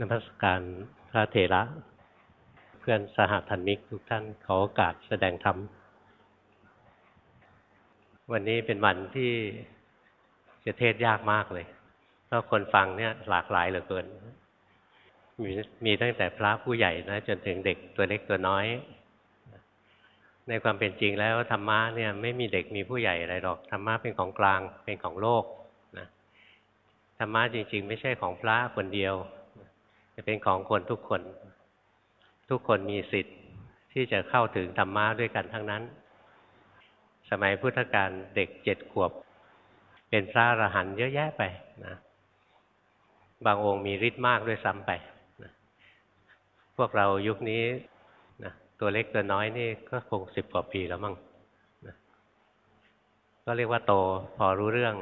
นมัสการพระเถระ เพื่อนสหธรรมิกทุกท่านขอโอกาสแสดงธรรม วันนี้เป็นวันที่จะเทศยากมากเลย เพราะคนฟังเนี่ยหลากหลายเหลือเกิน มีมีตั้งแต่พระผู้ใหญ่นะ จนถึงเด็กตัวเล็กตัวน้อย ในความเป็นจริงแล้วธรรมะเนี่ยไม่มีเด็กมีผู้ใหญ่อะไรหรอกธรรมะเป็นของกลางเป็นของโลกนะธรรมะจริง ๆ ไม่ใช่ของพระคนเดียว จะเป็นของคนทุกคน ทุกคนมีสิทธิ์ที่จะเข้าถึงธรรมะด้วยกันทั้งนั้น สมัยพุทธกาลเด็กเจ็ดขวบ เป็นพระอรหันต์เยอะแยะไปนะบางองค์มีฤทธิ์มากด้วยซ้ำไปนะพวกเรายุคนี้นะตัวเล็กตัวน้อยนี่ก็คงสิบกว่าปีแล้วมั้งนะก็เรียกว่าโตพอรู้เรื่อง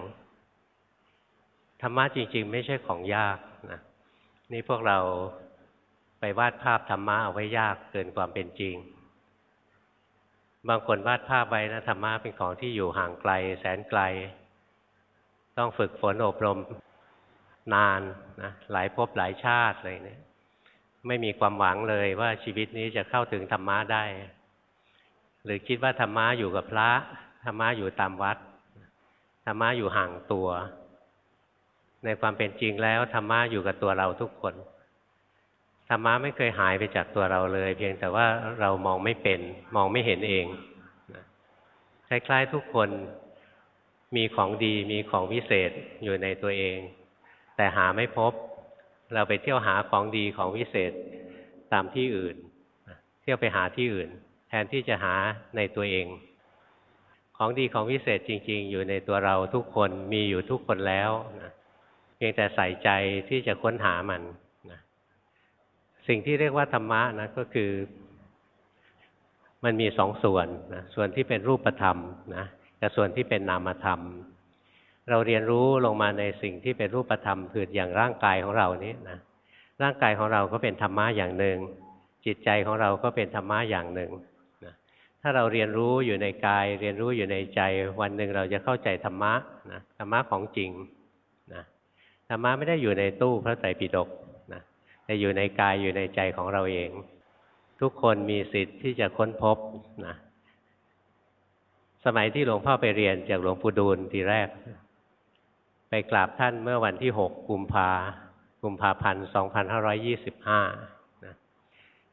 ธรรมะจริง ๆ ไม่ใช่ของยาก นี่พวกเราไปวาดภาพธรรมะเอาไว้ยากเกินความเป็นจริง บางคนวาดภาพไว้นะธรรมะเป็นของที่อยู่ห่างไกล แสนไกล ต้องฝึกฝนอบรมนานนะหลายภพหลายชาติเลยเนี่ยไม่มีความหวังเลยว่าชีวิตนี้จะเข้าถึงธรรมะได้ หรือคิดว่าธรรมะอยู่กับพระธรรมะอยู่ตามวัดธรรมะอยู่ห่างตัว ในความเป็นจริงแล้วธรรมะอยู่กับตัวเราทุกคนธรรมะไม่เคยหายไปจากตัวเราเลย เพียงแต่ว่าเรามองไม่เป็น มองไม่เห็นเองคล้ายๆทุกคนมีของดีมีของวิเศษอยู่ในตัวเอง แต่หาไม่พบ เราไปเที่ยวหาของดีของวิเศษตามที่อื่น เที่ยวไปหาที่อื่น แทนที่จะหาในตัวเอง ของดีของวิเศษจริง ๆ อยู่ในตัวเราทุกคนมีอยู่ทุกคนแล้วนะ พียงแต่ใส่ใจที่จะค้นหามันนะสิ่งที่เรียกว่าธรรมะนะก็คือ มันมีสองส่วนนะส่วนที่เป็นรูปธรรมนะกับส่วนที่เป็นนามธรรม เราเรียนรู้ลงมาในสิ่งที่เป็นรูปธรรมคืออย่างร่างกายของเรานี้นะร่างกายของเราก็เป็นธรรมะอย่างหนึ่ง จิตใจของเราก็เป็นธรรมะอย่างหนึ่งนะถ้าเราเรียนรู้อยู่ในกาย เรียนรู้อยู่ในใจ วันหนึ่งเราจะเข้าใจธรรมะนะธรรมะของจริง รรมะไม่ได้อยู่ในตู้พระไตรปิฎกนะแต่อยู่ในกายอยู่ในใจของเราเอง ทุกคนมีสิทธิ์ที่จะค้นพบนะสมัยที่หลวงพ่อไปเรียนจากหลวงปู่ดูลทีแรก ไปกราบท่านเมื่อวันที่หกกุมภากุมภาพันธ์สองพันห้าร้อยี่สิบห้า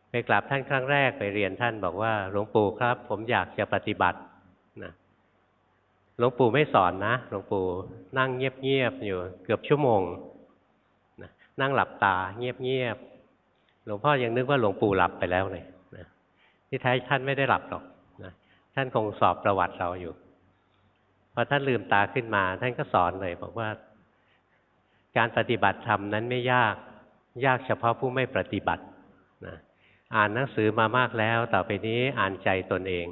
ไปกราบท่านครั้งแรกไปเรียนท่านบอกว่าหลวงปู่ครับ ผมอยากจะปฏิบัตินะ หลวงปู่ไม่สอนนะหลวงปู่นั่งเงียบๆอยู่เกือบชั่วโมงนั่งหลับตาเงียบๆหลวงพ่อยังนึกว่าหลวงปู่หลับไปแล้วเลยนะที่แท้ท่านไม่ได้หลับหรอกนะท่านคงสอบประวัติเราอยู่พอท่านลืมตาขึ้นมา ท่านก็สอนเลย บอกว่า การปฏิบัติธรรมนั้นไม่ยากยากเฉพาะผู้ไม่ปฏิบัตินะอ่านหนังสือมามากแล้ว ต่อไปนี้อ่านใจตนเอง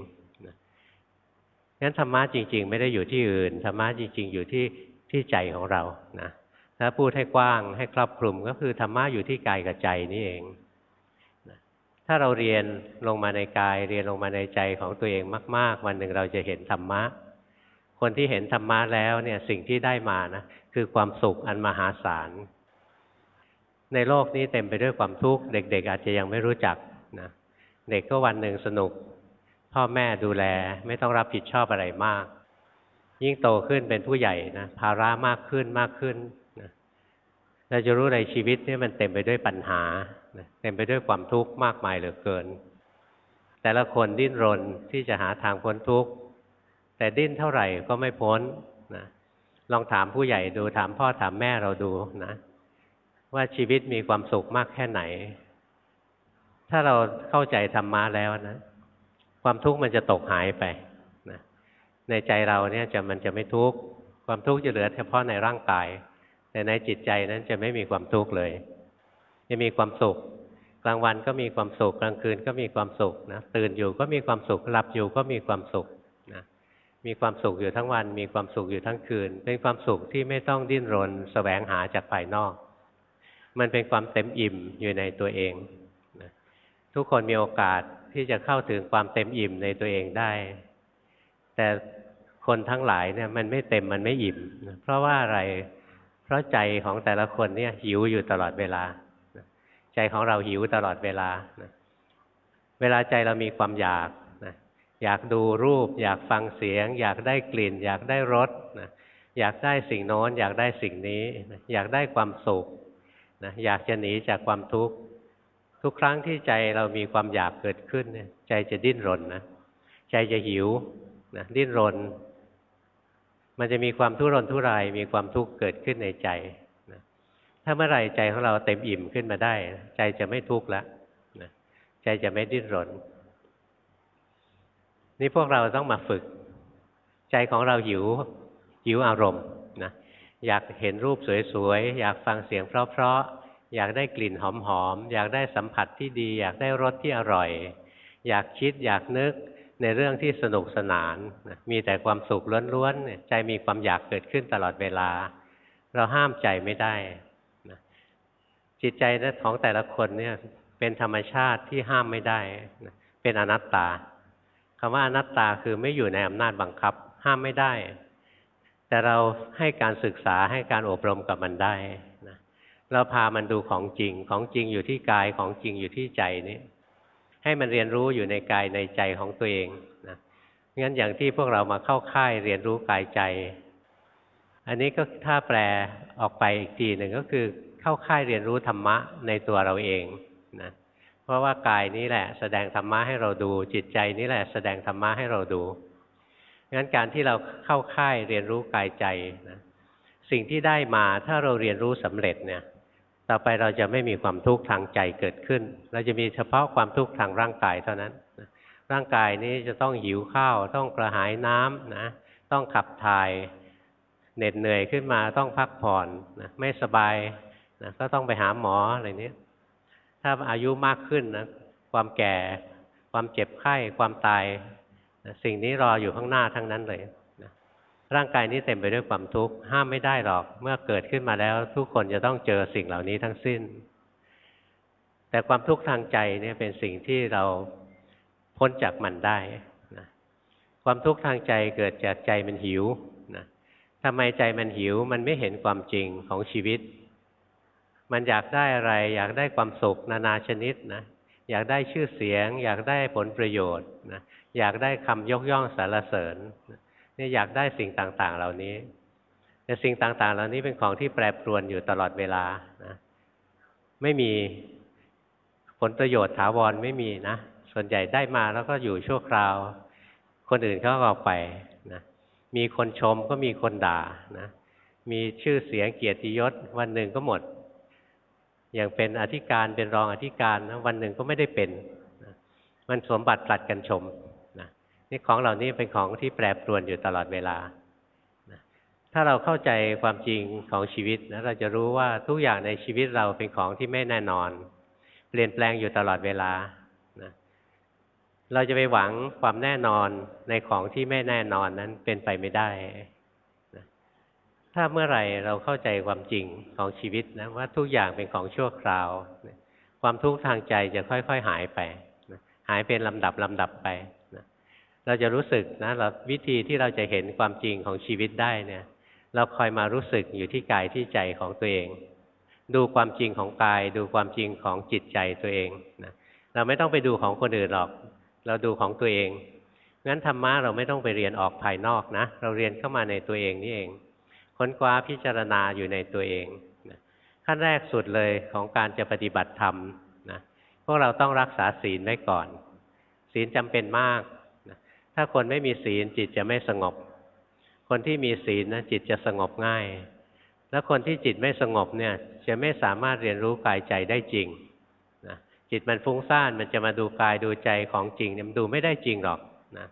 งั้นธรรมะจริง ๆ ไม่ได้อยู่ที่อื่นธรรมะจริง ๆ อยู่ที่ที่ใจของเรานะถ้าพูดให้กว้างให้ครอบคลุมก็คือธรรมะอยู่ที่กายกับใจนี่เองถ้าเราเรียนลงมาในกายเรียนลงมาในใจของตัวเองมาก ๆ วันหนึ่งเราจะเห็นธรรมะ คนที่เห็นธรรมะแล้วเนี่ยสิ่งที่ได้มานะคือความสุขอันมหาศาล ในโลกนี้เต็มไปด้วยความทุกข์เด็ก ๆ อาจจะยังไม่รู้จักนะเด็กก็วันหนึ่งสนุก พ่อแม่ดูแล ไม่ต้องรับผิดชอบอะไรมาก ยิ่งโตขึ้นเป็นผู้ใหญ่นะภาระมากขึ้นมากขึ้นนะเราจะรู้ในชีวิตนี่มันเต็มไปด้วยปัญหาเต็มไปด้วยความทุกข์มากมายเหลือเกิน แต่ละคนดิ้นรนที่จะหาทางพ้นทุกข์แต่ดิ้นเท่าไหร่ก็ไม่พ้นนะลองถามผู้ใหญ่ดูถามพ่อถามแม่เราดูนะ ว่าชีวิตมีความสุขมากแค่ไหน ถ้าเราเข้าใจธรรมะแล้วนะ ความทุกข์มันจะตกหายไปนะในใจเราเนี่ยจะมันจะไม่ทุกข์ความทุกข์จะเหลือเฉพาะในร่างกาย แต่ในจิตใจนั้นจะไม่มีความทุกข์เลยจะมีความสุข กลางวันก็มีความสุข กลางคืนก็มีความสุขนะตื่นอยู่ก็มีความสุขหลับอยู่ก็มีความสุขนะมีความสุขอยู่ทั้งวัน มีความสุขอยู่ทั้งคืน เป็นความสุขที่ไม่ต้องดิ้นรนสแสวงหาจากภายนอก มันเป็นความเต็มอิ่มอยู่ในตัวเองนะทุกคนมีโอกาส ที่จะเข้าถึงความเต็มอิ่มในตัวเองได้ แต่คนทั้งหลายเนี่ยมันไม่เต็มมันไม่อิ่ม เพราะว่าอะไร เพราะใจของแต่ละคนเนี่ยหิวอยู่ตลอดเวลา ใจของเราหิวตลอดเวลา เวลาใจเรามีความอยากอยากดูรูป อยากฟังเสียง อยากได้กลิ่น อยากได้รสนะอยากได้สิ่งโน้น อยากได้สิ่งนี้ อยากได้ความสุขนะอยากจะหนีจากความทุกข์ ทุกครั้งที่ใจเรามีความอยากเกิดขึ้นเนี่ยใจจะดิ้นรนนะใจจะหิวนะดิ้นรน มันจะมีความทุรนทุรายมีความทุกข์เกิดขึ้นในใจนะถ้าเมื่อไหร่ใจของเราเต็มอิ่มขึ้นมาได้ ใจจะไม่ทุกข์แล้วนะใจจะไม่ดิ้นรน นี่พวกเราต้องมาฝึก ใจของเราหิวหิวอารมณ์นะอยากเห็นรูปสวยๆ อยากฟังเสียงเพราะๆ อยากได้กลิ่นหอมๆอยากได้สัมผัสที่ดี อยากได้รสที่อร่อย อยากคิดอยากนึกในเรื่องที่สนุกสนานมีแต่ความสุขล้วนๆใจมีความอยากเกิดขึ้นตลอดเวลา เราห้ามใจไม่ได้จิตใจของแต่ละคนเนี่ยเป็นธรรมชาติที่ห้ามไม่ได้ เป็นอนัตตาคำว่าอนัตตาคือไม่อยู่ในอำนาจบังคับ ห้ามไม่ได้ แต่เราให้การศึกษาให้การอบรมกับมันได้ เราพามันดูของจริง ของจริงอยู่ที่กาย ของจริงอยู่ที่ใจนี่ให้มันเรียนรู้อยู่ในกายในใจของตัวเองนะงั้นอย่างที่พวกเรามาเข้าค่ายเรียนรู้กายใจ อันนี้ก็ถ้าแปลออกไปอีกทีหนึ่งก็คือเข้าค่ายเรียนรู้ธรรมะในตัวเราเองนะเพราะว่ากายนี้แหละ แสดงธรรมะให้เราดู จิตใจนี้แหละ แสดงธรรมะให้เราดูงั้นการที่เราเข้าค่ายเรียนรู้กายใจนะสิ่งที่ได้มาถ้าเราเรียนรู้สำเร็จเนี่ย ต่อไปเราจะไม่มีความทุกข์ทางใจเกิดขึ้น เราจะมีเฉพาะความทุกข์ทางร่างกายเท่านั้น ร่างกายนี้จะต้องหิวข้าว ต้องกระหายน้ำนะ ต้องขับถ่ายเหน็ดเหนื่อยขึ้นมาต้องพักผ่อนนะไม่สบายนะก็ต้องไปหาหมออะไรนี้ถ้าอายุมากขึ้นนะความแก่ ความเจ็บไข้ ความตายนะสิ่งนี้รออยู่ข้างหน้าทั้งนั้นเลย ร่างกายนี้เต็มไปด้วยความทุกข์ห้ามไม่ได้หรอก เมื่อเกิดขึ้นมาแล้ว ทุกคนจะต้องเจอสิ่งเหล่านี้ทั้งสิ้น แต่ความทุกข์ทางใจเนี่ยเป็นสิ่งที่เราพ้นจากมันได้นะความทุกข์ทางใจเกิดจากใจมันหิวนะทำไมใจมันหิวมันไม่เห็นความจริงของชีวิต มันอยากได้อะไร อยากได้ความสุขนานาชนิดนะอยากได้ชื่อเสียง อยากได้ผลประโยชน์นะอยากได้คำยกย่องสรรเสริญนี่ เนี่ยอยากได้สิ่งต่างๆ เหล่านี้แต่สิ่งต่างๆ เหล่านี้เป็นของที่แปรปรวนอยู่ตลอดเวลานะไม่มีผลประโยชน์ถาวรไม่มีนะ ส่วนใหญ่ได้มาแล้วก็อยู่ชั่วคราว คนอื่นเขาก็เอาไปนะมีคนชมก็มีคนด่านะมีชื่อเสียงเกียรติยศ วันหนึ่งก็หมด อย่างเป็นอธิการเป็นรองอธิการนะวันหนึ่งก็ไม่ได้เป็นนะมันสมบัติผลัดกันชม นี่ของเหล่านี้เป็นของที่แปรปรวนอยู่ตลอดเวลา ถ้าเราเข้าใจความจริงของชีวิตนะเราจะรู้ว่าทุกอย่างในชีวิตเราเป็นของที่ไม่แน่นอน เปลี่ยนแปลงอยู่ตลอดเวลานะเราจะไปหวังความแน่นอนในของที่ไม่แน่นอนนั้นเป็นไปไม่ได้ถ้าเมื่อไหร่เราเข้าใจความจริงของชีวิตนะว่าทุกอย่างเป็นของชั่วคราว ความทุกข์ทางใจจะค่อย ๆ หายไปหายเป็นลำดับลำดับไป เราจะรู้สึกนะเราวิธีที่เราจะเห็นความจริงของชีวิตได้เนี่ย เราคอยมารู้สึกอยู่ที่กายที่ใจของตัวเอง ดูความจริงของกาย ดูความจริงของจิตใจตัวเองนะเราไม่ต้องไปดูของคนอื่นหรอก เราดูของตัวเองงั้นธรรมะเราไม่ต้องไปเรียนออกภายนอกนะ เราเรียนเข้ามาในตัวเองนี่เอง ค้นคว้าพิจารณาอยู่ในตัวเองนะขั้นแรกสุดเลยของการจะปฏิบัติธรรมนะพวกเราต้องรักษาศีลไว้ก่อน ศีลจำเป็นมาก ถ้าคนไม่มีศีลจิตจะไม่สงบ คนที่มีศีลนะจิตจะสงบง่าย แล้วคนที่จิตไม่สงบเนี่ยจะไม่สามารถเรียนรู้กายใจได้จริงนะจิตมันฟุ้งซ่านมันจะมาดูกายดูใจของจริงเนี่ยมันดูไม่ได้จริงหรอกนะ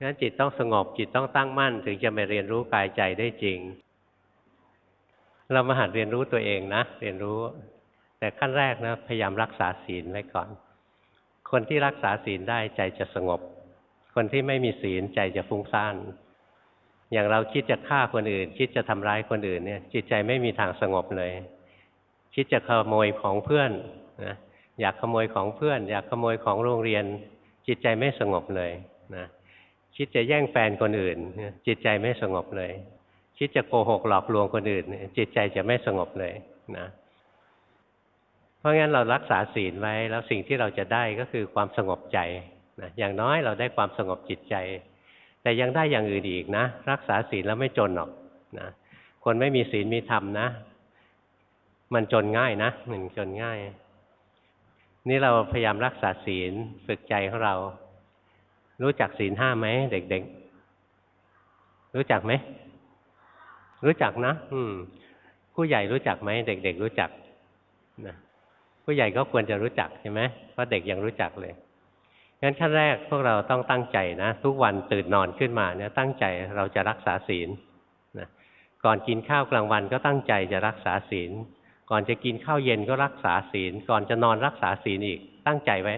งั้นจิตต้องสงบจิตต้องตั้งมั่น ถึงจะมาเรียนรู้กายใจได้จริง เรามาหัดเรียนรู้ตัวเองนะเรียนรู้ แต่ขั้นแรกนะพยายามรักษาศีลไว้ก่อน คนที่รักษาศีลได้ใจจะสงบ คนที่ไม่มีศีลใจจะฟุ้งซ่านอย่างเราคิดจะฆ่าคนอื่น คิดจะทำร้ายคนอื่นเนี่ย จิตใจไม่มีทางสงบเลย คิดจะขโมยของเพื่อนนะอยากขโมยของเพื่อน อยากขโมยของโรงเรียน จิตใจไม่สงบเลยนะคิดจะแย่งแฟนคนอื่น จิตใจไม่สงบเลย คิดจะโกหกหลอกลวงคนอื่น จิตใจจะไม่สงบเลยนะราะงั้นเรารักษาศีลไว้แล้วสิ่งที่เราจะได้ก็คือความสงบใจ นะอย่างน้อยเราได้ความสงบจิตใจ แต่ยังได้อย่างอื่นอีกนะ รักษาศีลแล้วไม่จนหรอกนะคนไม่มีศีลมีธรรมนะ มันจนง่ายนะหนึ่งจนง่าย นี่เราพยายามรักษาศีลฝึกใจของเรา รู้จักศีลห้าไหมเด็กๆ รู้จักไหม รู้จักนะ อืม ผู้ใหญ่รู้จักไหมเด็ก ๆ รู้จักนะผู้ใหญ่ก็ควรจะรู้จักใช่ไหมเพราะเด็กยังรู้จักเลย งั้นขั้นแรกพวกเราต้องตั้งใจนะ ทุกวันตื่นนอนขึ้นมาเนี่ยตั้งใจเราจะรักษาศีลนะก่อนกินข้าวกลางวันก็ตั้งใจจะรักษาศีล ก่อนจะกินข้าวเย็นก็รักษาศีล ก่อนจะนอนรักษาศีลอีก ตั้งใจไว้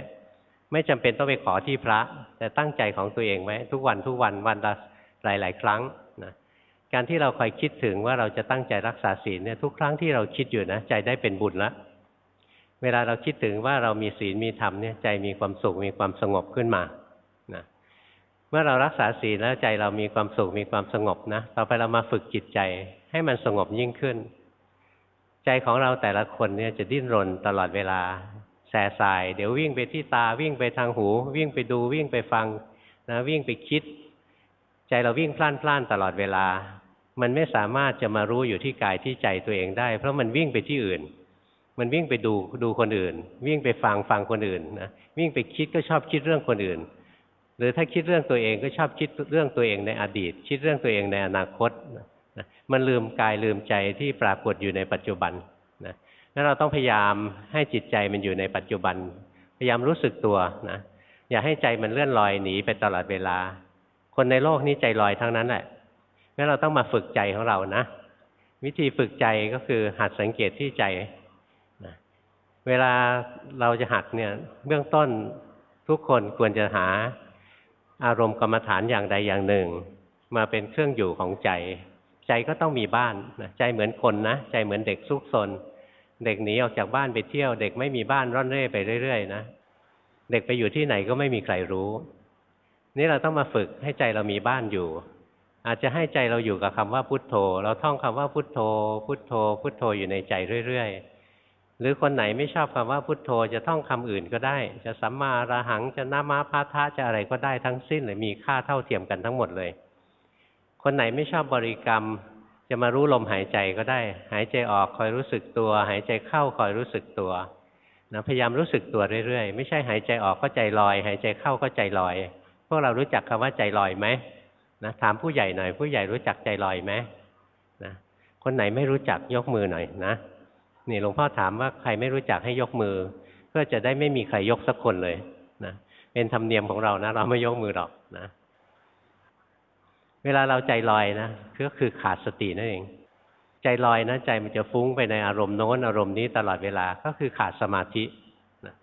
ไม่จำเป็นต้องไปขอที่พระ แต่ตั้งใจของตัวเองไว้ทุกวันทุกวันวันละหลาย ๆ ครั้งนะการที่เราคอยคิดถึงว่าเราจะตั้งใจรักษาศีลเนี่ยทุกครั้งที่เราคิดอยู่นะใจได้เป็นบุญแล้ว เวลาเราคิดถึงว่าเรามีศีลมีธรรมเนี่ยใจมีความสุขมีความสงบขึ้นมานะเมื่อเรารักษาศีลแล้วใจเรามีความสุขมีความสงบนะต่อไปเรามาฝึกจิตใจให้มันสงบยิ่งขึ้น ใจของเราแต่ละคนเนี่ยจะดิ้นรนตลอดเวลาแสสาย เดี๋ยววิ่งไปที่ตาวิ่งไปทางหู วิ่งไปดูวิ่งไปฟังนะวิ่งไปคิด ใจเราวิ่งพล่านพล่านตลอดเวลา มันไม่สามารถจะมารู้อยู่ที่กายที่ใจตัวเองได้ เพราะมันวิ่งไปที่อื่น มันวิ่งไปดูดูคนอื่น วิ่งไปฟังฟังคนอื่นนะวิ่งไปคิดก็ชอบคิดเรื่องคนอื่น หรือถ้าคิดเรื่องตัวเองก็ชอบคิดเรื่องตัวเองในอดีต คิดเรื่องตัวเองในอนาคตนะมันลืมกายลืมใจที่ปรากฏอยู่ในปัจจุบันนะนั้นเราต้องพยายามให้จิตใจมันอยู่ในปัจจุบัน พยายามรู้สึกตัวนะอย่าให้ใจมันเลื่อนลอยหนีไปตลอดเวลา คนในโลกนี้ใจลอยทั้งนั้นแหละงั้นเราต้องมาฝึกใจของเรานะ วิธีฝึกใจก็คือหัดสังเกตที่ใจ เวลาเราจะหัดเนี่ยเบื้องต้นทุกคนควรจะหาอารมณ์กรรมฐานอย่างใดอย่างหนึ่ง มาเป็นเครื่องอยู่ของใจ ใจก็ต้องมีบ้านนะใจเหมือนคนนะใจเหมือนเด็กซุกซนเด็กหนีออกจากบ้านไปเที่ยว เด็กไม่มีบ้านร่อนเร่ไปเรื่อยๆนะเด็กไปอยู่ที่ไหนก็ไม่มีใครรู้ นี่เราต้องมาฝึกให้ใจเรามีบ้านอยู่ อาจจะให้ใจเราอยู่กับคำว่าพุทโธ เราท่องคำว่าพุทโธ พุทโธ พุทโธอยู่ในใจเรื่อยๆ หรือคนไหนไม่ชอบคำว่าพุทโธจะท่องคำอื่นก็ได้ จะสัมมาระหังจะนามาพาทะจะอะไรก็ได้ทั้งสิ้นเลยมีค่าเท่าเทียมกันทั้งหมดเลย คนไหนไม่ชอบบริกรรม จะมารู้ลมหายใจก็ได้ หายใจออกคอยรู้สึกตัว หายใจเข้าคอยรู้สึกตัวนะพยายามรู้สึกตัวเรื่อยๆ ไม่ใช่หายใจออกก็ใจลอย หายใจเข้าก็ใจลอย พวกเรารู้จักคำว่าใจลอยไหมนะถามผู้ใหญ่หน่อย ผู้ใหญ่รู้จักใจลอยไหมนะคนไหนไม่รู้จักยกมือหน่อยนะ นี่หลวงพ่อถามว่าใครไม่รู้จักให้ยกมือ เพื่อจะได้ไม่มีใครยกสักคนเลยนะเป็นธรรมเนียมของเรานะ เราไม่ยกมือหรอกนะเวลาเราใจลอยนะก็คือขาดสตินั่นเอง ใจลอยนะใจมันจะฟุ้งไปในอารมณ์โน้นอารมณ์นี้ตลอดเวลาก็คือขาดสมาธินะ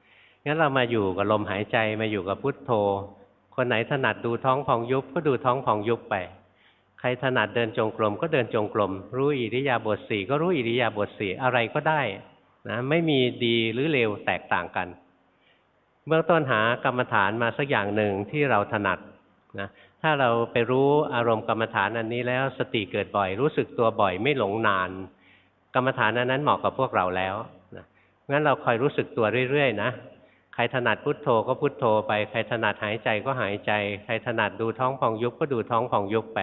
งั้นเรามาอยู่กับลมหายใจมาอยู่กับพุทโธ คนไหนถนัดดูท้องพองยุบก็ดูท้องพองยุบไป ครถนัดเดินจงกรมก็เดินจงกรม รู้อิริยาบถสี่ก็รู้อิริยาบถสี่อะไรก็ได้นะไม่มีดีหรือเลวแตกต่างกัน เบื้องต้นหากรรมฐานมาสักอย่างหนึ่งที่เราถนัดนะถ้าเราไปรู้อารมณ์กรรมฐานอันนี้แล้วสติเกิดบ่อย รู้สึกตัวบ่อยไม่หลงนาน กรรมฐานอันนั้นเหมาะกับพวกเราแล้วนะงั้นเราคอยรู้สึกตัวเรื่อยๆนะใครถนัดพุทโธก็พุทโธไปใครถนัดหายใจก็หายใจ ใครถนัดดูท้องพองยุบก็ดูท้องพองยุบไป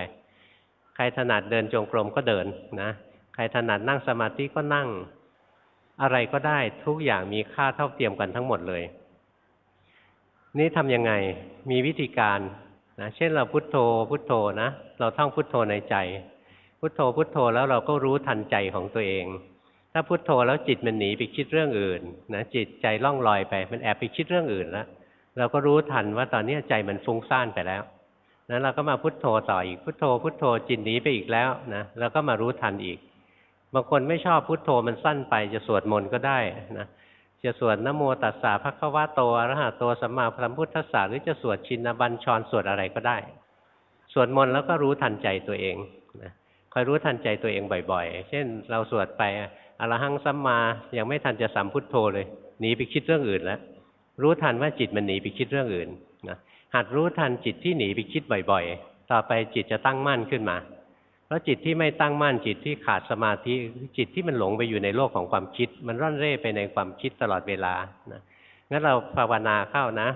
รถนัดเดินจงกรมก็เดินนะใครถนัดนั่งสมาธิก็นั่ง อะไรก็ได้ทุกอย่างมีค่าเท่าเทียมกันทั้งหมดเลย นี่ทำยังไงมีวิธีการนะเช่นเราพุโทโธพุโทโธนะ เราท่องพุโทโธในใจ พุโทโธพุโทโธแล้วเราก็รู้ทันใจของตัวเอง ถ้าพุโทโธแล้วจิตมันหนีไปคิดเรื่องอื่นนะจิตใจล่องลอยไปมันแอบไปคิดเรื่องอื่นแล้วเราก็รู้ทันว่าตอนนี้ใจมันฟุ้งซ่านไปแล้ว นั้นเราก็มาพุทโธต่ออีกพุทโธ พุทโธจิตหนีไปอีกแล้วนะแล้วก็มารู้ทันอีก บางคนไม่ชอบพุทโธมันสั้นไปจะสวดมนต์ก็ได้นะจะสวดนโมตัสสะภะคะวะโตอรหะโตสัมมาสัมพุทธัสสะหรือจะสวดชินบัญชรสวดอะไรก็ได้ สวดมนต์แล้วก็รู้ทันใจตัวเองนะคอยรู้ทันใจตัวเองบ่อยๆ เช่น เราสวดไปอรหังสัมมายังไม่ทันจะสัมพุทโธเลยหนีไปคิดเรื่องอื่นแล้วรู้ทันว่าจิตมันหนีไปคิดเรื่องอื่น หัดรู้ทันจิตที่หนีไปคิดบ่อยๆ ต่อไปจิตจะตั้งมั่นขึ้นมา เพราะจิตที่ไม่ตั้งมั่นจิตที่ขาดสมาธิจิตที่มันหลงไปอยู่ในโลกของความคิด มันร่อนเร่ไปในความคิดตลอดเวลานะงั้นเราภาวนาเข้านะ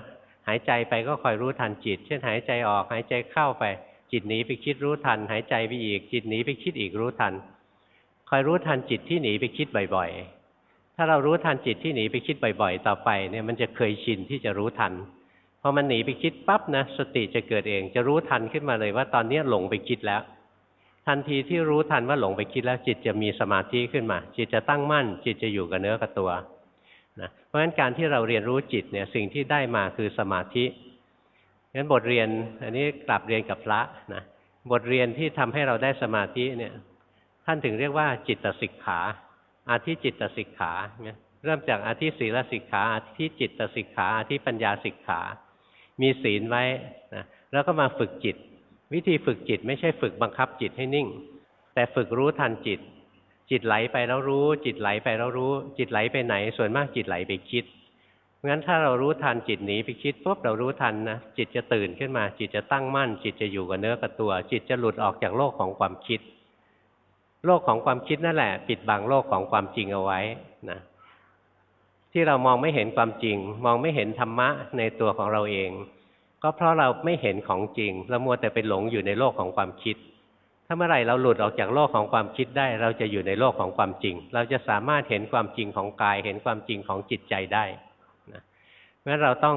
หายใจไปก็คอยรู้ทันจิต เช่นหายใจออกหายใจเข้าไป จิตหนีไปคิดรู้ทัน หายใจไปอีก จิตหนีไปคิดอีกรู้ทัน คอยรู้ทันจิตที่หนีไปคิดบ่อยๆ ถ้าเรารู้ทันจิตที่หนีไปคิดบ่อย ๆ ต่อไปเนี่ยมันจะเคยชินที่จะรู้ทัน พอมันหนีไปคิดปั๊บนะ สติจะเกิดเอง จะรู้ทันขึ้นมาเลยว่าตอนนี้หลงไปคิดแล้ว ทันทีที่รู้ทันว่าหลงไปคิดแล้ว จิตจะมีสมาธิขึ้นมา จิตจะตั้งมั่น จิตจะอยู่กับเนื้อกับตัวนะเพราะฉะนั้นการที่เราเรียนรู้จิตเนี่ยสิ่งที่ได้มาคือสมาธิงั้นบทเรียนอันนี้กลับเรียนกับพระนะบทเรียนที่ทำให้เราได้สมาธิเนี่ยท่านถึงเรียกว่าจิตสิกขา อาทิจิตสิกขาเนี่ยเริ่มจากอาทิศีลสิกขาอาทิจิตสิกขาอาทิปัญญาสิกขา มีศีลไว้นะแล้วก็มาฝึกจิต วิธีฝึกจิตไม่ใช่ฝึกบังคับจิตให้นิ่ง แต่ฝึกรู้ทันจิต จิตไหลไปแล้วรู้ จิตไหลไปแล้วรู้ จิตไหลไปไหน ส่วนมากจิตไหลไปคิดงั้นถ้าเรารู้ทันจิตหนีไปคิดปุ๊บเรารู้ทันนะจิตจะตื่นขึ้นมา จิตจะตั้งมั่น จิตจะอยู่กับเนื้อกับตัว จิตจะหลุดออกจากโลกของความคิด โลกของความคิดนั่นแหละ ปิดบังโลกของความจริงเอาไว้นะ ที่เรามองไม่เห็นความจริง มองไม่เห็นธรรมะในตัวของเราเอง ก็เพราะเราไม่เห็นของจริงเรามัวแต่ไปหลงอยู่ในโลกของความคิด ถ้าเมื่อไหร่เราหลุดออกจากโลกของความคิดได้ เราจะอยู่ในโลกของความจริง เราจะสามารถเห็นความจริงของกาย เห็นความจริงของจิตใจได้นะงั้นเราต้อง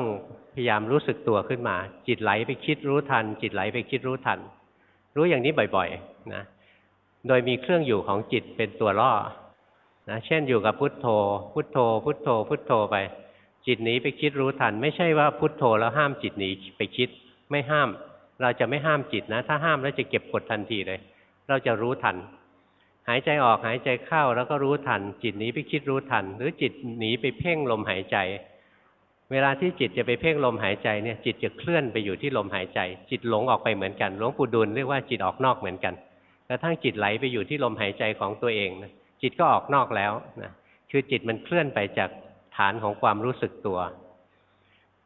พยายามรู้สึกตัวขึ้นมา จิตไหลไปคิดรู้ทัน จิตไหลไปคิดรู้ทัน รู้อย่างนี้บ่อยๆนะโดยมีเครื่องอยู่ของจิตเป็นตัวล่อ นะเช่นอยู่กับพุทโธ พุทโธ พุทโธ พุทโธไป จิตหนีไปคิดรู้ทัน ไม่ใช่ว่าพุทโธแล้วห้ามจิตหนีไปคิดไม่ห้าม เราจะไม่ห้ามจิตนะ ถ้าห้ามแล้วจะเก็บกดทันทีเลย เราจะรู้ทัน หายใจออกหายใจเข้าแล้วก็รู้ทัน จิตหนีไปคิดรู้ทัน หรือจิตหนีไปเพ่งลมหายใจ เวลาที่จิตจะไปเพ่งลมหายใจเนี่ยจิตจะเคลื่อนไปอยู่ที่ลมหายใจ จิตหลงออกไปเหมือนกันหลวงปู่ดูลเรียกว่าจิตออกนอกเหมือนกันกระทั่งจิตไหลไปอยู่ที่ลมหายใจของตัวเองนะ จิตก็ออกนอกแล้วนะคือจิตมันเคลื่อนไปจากฐานของความรู้สึกตัว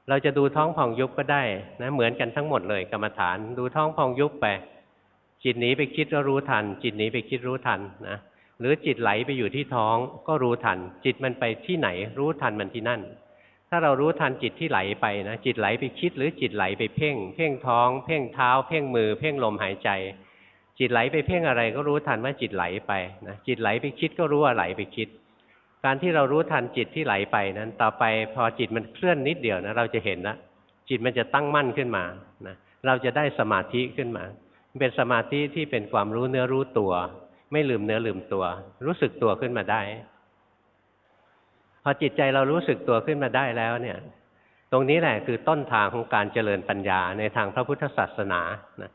เราจะดูท้องพองยุบก็ได้นะเหมือนกันทั้งหมดเลยกรรมฐาน ดูท้องพองยุบไป จิตหนีไปคิดก็รู้ทัน จิตหนีไปคิดรู้ทันนะหรือจิตไหลไปอยู่ที่ท้องก็รู้ทัน จิตมันไปที่ไหน รู้ทันมันที่นั่น ถ้าเรารู้ทันจิตที่ไหลไปนะจิตไหลไปคิดหรือจิตไหลไปเพ่ง เพ่งท้อง เพ่งเท้า เพ่งมือ เพ่งลมหายใจ จิตไหลไปเพ่งอะไรก็รู้ทันว่าจิตไหลไปนะจิตไหลไปคิดก็รู้ว่าไหลไปคิด การที่เรารู้ทันจิตที่ไหลไปนั้น ต่อไปพอจิตมันเคลื่อนนิดเดียวนะเราจะเห็นนะจิตมันจะตั้งมั่นขึ้นมานะเราจะได้สมาธิขึ้นมาเป็นสมาธิที่เป็นความรู้เนื้อรู้ตัว ไม่ลืมเนื้อลืมตัว รู้สึกตัวขึ้นมาได้ พอจิตใจเรารู้สึกตัวขึ้นมาได้แล้วเนี่ย ตรงนี้แหละคือต้นทางของการเจริญปัญญาในทางพระพุทธศาสนานะ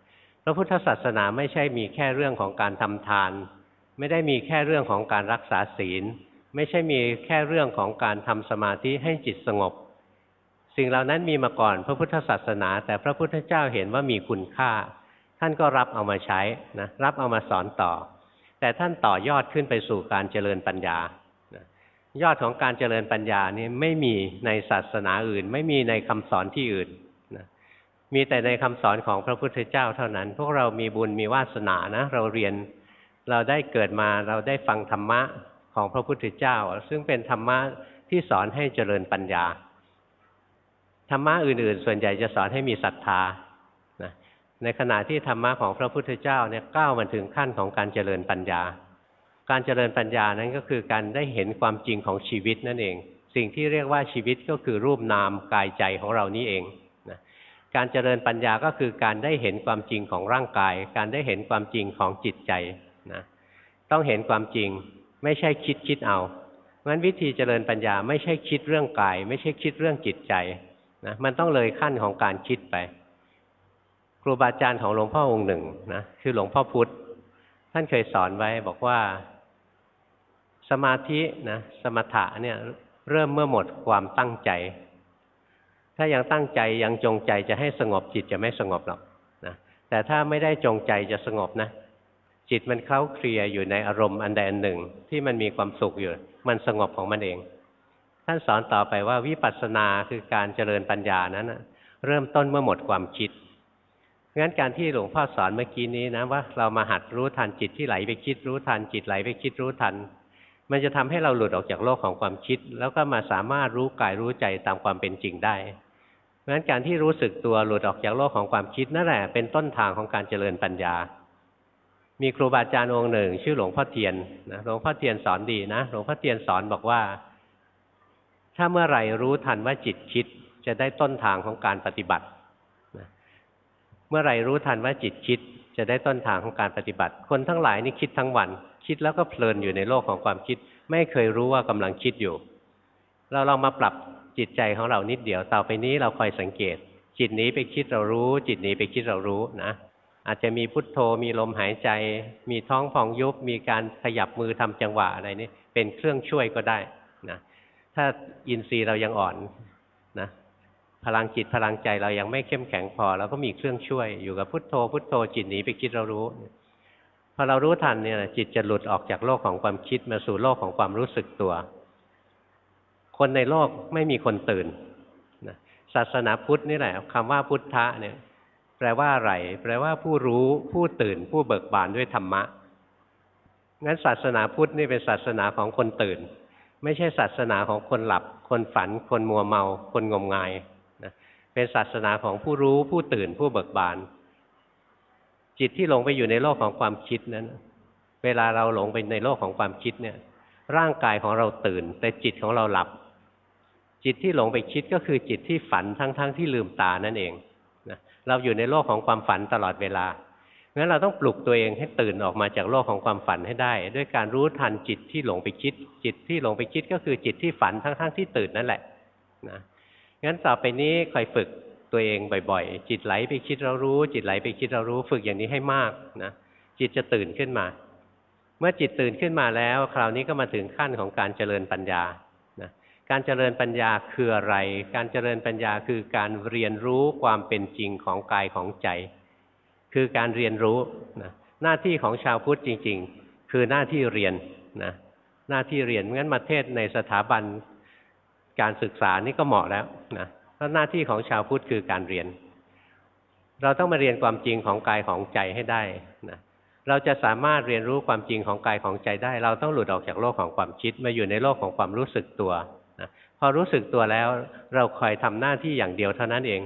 พระพุทธศาสนาไม่ใช่มีแค่เรื่องของการทำทาน ไม่ได้มีแค่เรื่องของการรักษาศีล ไม่ใช่มีแค่เรื่องของการทำสมาธิให้จิตสงบ สิ่งเหล่านั้นมีมาก่อนพระพุทธศาสนา แต่พระพุทธเจ้าเห็นว่ามีคุณค่า ท่านก็รับเอามาใช้นะรับเอามาสอนต่อ แต่ท่านต่อยอดขึ้นไปสู่การเจริญปัญญายอดของการเจริญปัญญานี่ไม่มีในศาสนาอื่น ไม่มีในคำสอนที่อื่น มีแต่ในคำสอนของพระพุทธเจ้าเท่านั้น พวกเรามีบุญมีวาสนานะ เราเรียนเราได้เกิดมาเราได้ฟังธรรมะของพระพุทธเจ้า ซึ่งเป็นธรรมะที่สอนให้เจริญปัญญา ธรรมะอื่น ๆ ส่วนใหญ่จะสอนให้มีศรัทธานะในขณะที่ธรรมะของพระพุทธเจ้าเนี่ยก้าวมาถึงขั้นของการเจริญปัญญา การเจริญปัญญานั้นก็คือการได้เห็นความจริงของชีวิตนั่นเอง สิ่งที่เรียกว่าชีวิตก็คือรูปนามกายใจของเรานี่เอง การเจริญปัญญาก็คือการได้เห็นความจริงของร่างกาย การได้เห็นความจริงของจิตใจนะต้องเห็นความจริงไม่ใช่คิดคิดเอางั้นวิธีเจริญปัญญาไม่ใช่คิดเรื่องกาย ไม่ใช่คิดเรื่องจิตใจนะมันต้องเลยขั้นของการคิดไป ครูบาอาจารย์ของหลวงพ่อองค์หนึ่งนะคือหลวงพ่อพุธท่านเคยสอนไว้บอกว่า สมาธินะสมถะเนี่ยเริ่มเมื่อหมดความตั้งใจ ถ้ายังตั้งใจยังจงใจจะให้สงบจิตจะไม่สงบหรอกนะแต่ถ้าไม่ได้จงใจจะสงบนะจิตมันเคล้าเคลียอยู่ในอารมณ์อันใดอันหนึ่ง ที่มันมีความสุขอยู่ มันสงบของมันเอง ท่านสอนต่อไปว่าวิปัสสนาคือการเจริญปัญญานั้นเริ่มต้นเมื่อหมดความคิดงั้นการที่หลวงพ่อสอนเมื่อกี้นี้นะว่าเรามาหัดรู้ทันจิตที่ไหลไปคิดรู้ทันจิตไหลไปคิดรู้ทัน มันจะทำให้เราหลุดออกจากโลกของความคิด แล้วก็มาสามารถรู้กายรู้ใจตามความเป็นจริงได้ ราะฉะนั้นการที่รู้สึกตัวหลุดออกจากโลกของความคิดนั่นแหละเป็นต้นทางของการเจริญปัญญา มีครูบาอาจารย์องค์หนึ่ง ชื่อหลวงพ่อเทียนนะหลวงพ่อเทียนสอนดีนะหลวงพ่อเทียนสอนบอกว่า ถ้าเมื่อไหร่รู้ทันว่าจิตคิดจะได้ต้นทางของการปฏิบัติเมื่อไหร่รู้ทันว่าจิตคิดจะได้ต้นทางของการปฏิบัติ คนทั้งหลายนี่คิดทั้งวัน คิดแล้วก็เพลินอยู่ในโลกของความคิด ไม่เคยรู้ว่ากำลังคิดอยู่ เราลองมาปรับ จิตใจของเรานิดเดียวต่อไปนี้เราคอยสังเกต จิตนี้ไปคิดเรารู้ จิตนี้ไปคิดเรารู้นะอาจจะมีพุทโธมีลมหายใจ มีท้องพองยุบมีการขยับมือทำจังหวะอะไรนี่เป็นเครื่องช่วยก็ได้นะถ้าอินทรีย์เรายังอ่อนนะพลังจิตพลังใจเรายังไม่เข้มแข็งพอเราก็มีเครื่องช่วยอยู่กับพุทโธ พุทโธจิตหนีไปคิดเรารู้พอเรารู้ทันเนี่ยจิตจะหลุดออกจากโลกของความคิดมาสู่โลกของความรู้สึกตัว คนในโลกไม่มีคนตื่นศาสนาพุทธนี่แหละคำว่าพุทธะเนี่ย แปลว่าอะไรแปลว่าผู้รู้ผู้ตื่น ผู้เบิกบานด้วยธรรมะงั้นศาสนาพุทธนี่เป็นศาสนาของคนตื่น ไม่ใช่ศาสนาของคนหลับ คนฝัน คนมัวเมา คนงมงายนะเป็นศาสนาของผู้รู้ผู้ตื่น ผู้เบิกบาน จิตที่หลงไปอยู่ในโลกของความคิดนั้น เวลาเราหลงไปในโลกของความคิดเนี่ย ร่างกายของเราตื่น แต่จิตของเราหลับ จิตที่หลงไปคิดก็คือจิตที่ฝันทั้งๆทที่ลืมตานั่นเองนะเราอยู่ในโลกของความฝันตลอดเวลางั้นเราต้องปลุกตัวเองให้ตื่นออกมาจากโลกของความฝันให้ได้ ด้วยการรู้ทันจิตที่หลงไปคิด จิตที่หลงไปคิดก็คือจิตที่ฝันทั้งๆทที่ตื่นนั่นแหละนะงั้นต่อไปนี้คอยฝึกตัวเองบ่อยๆ จิตไหลไปคิดเรารู้ จิตไหลไปคิดเรารู้ฝึกอย่างนี้ให้มากนะจิตจะตื่นขึ้นมา เมื่อจิตตื่นขึ้นมาแล้ว คราวนี้ก็มาถึงขั้นของการเจริญปัญญา การเจริญปัญญาคืออะไร การเจริญปัญญาคือการเรียนรู้ความเป็นจริงของกายของใจ คือการเรียนรู้นะหน้าที่ของชาวพุทธจริง ๆ คือหน้าที่เรียนนะหน้าที่เรียนงั้นมาเทศในสถาบันการศึกษานี่ก็เหมาะแล้วนะเพราะหน้าที่ของชาวพุทธคือการเรียน เราต้องมาเรียนความจริงของกายของใจให้ได้นะเราจะสามารถเรียนรู้ความจริงของกายของใจได้ เราต้องหลุดออกจากโลกของความคิดมาอยู่ในโลกของความรู้สึกตัว นะพอรู้สึกตัวแล้วเราคอยทำหน้าที่อย่างเดียวเท่านั้นเอง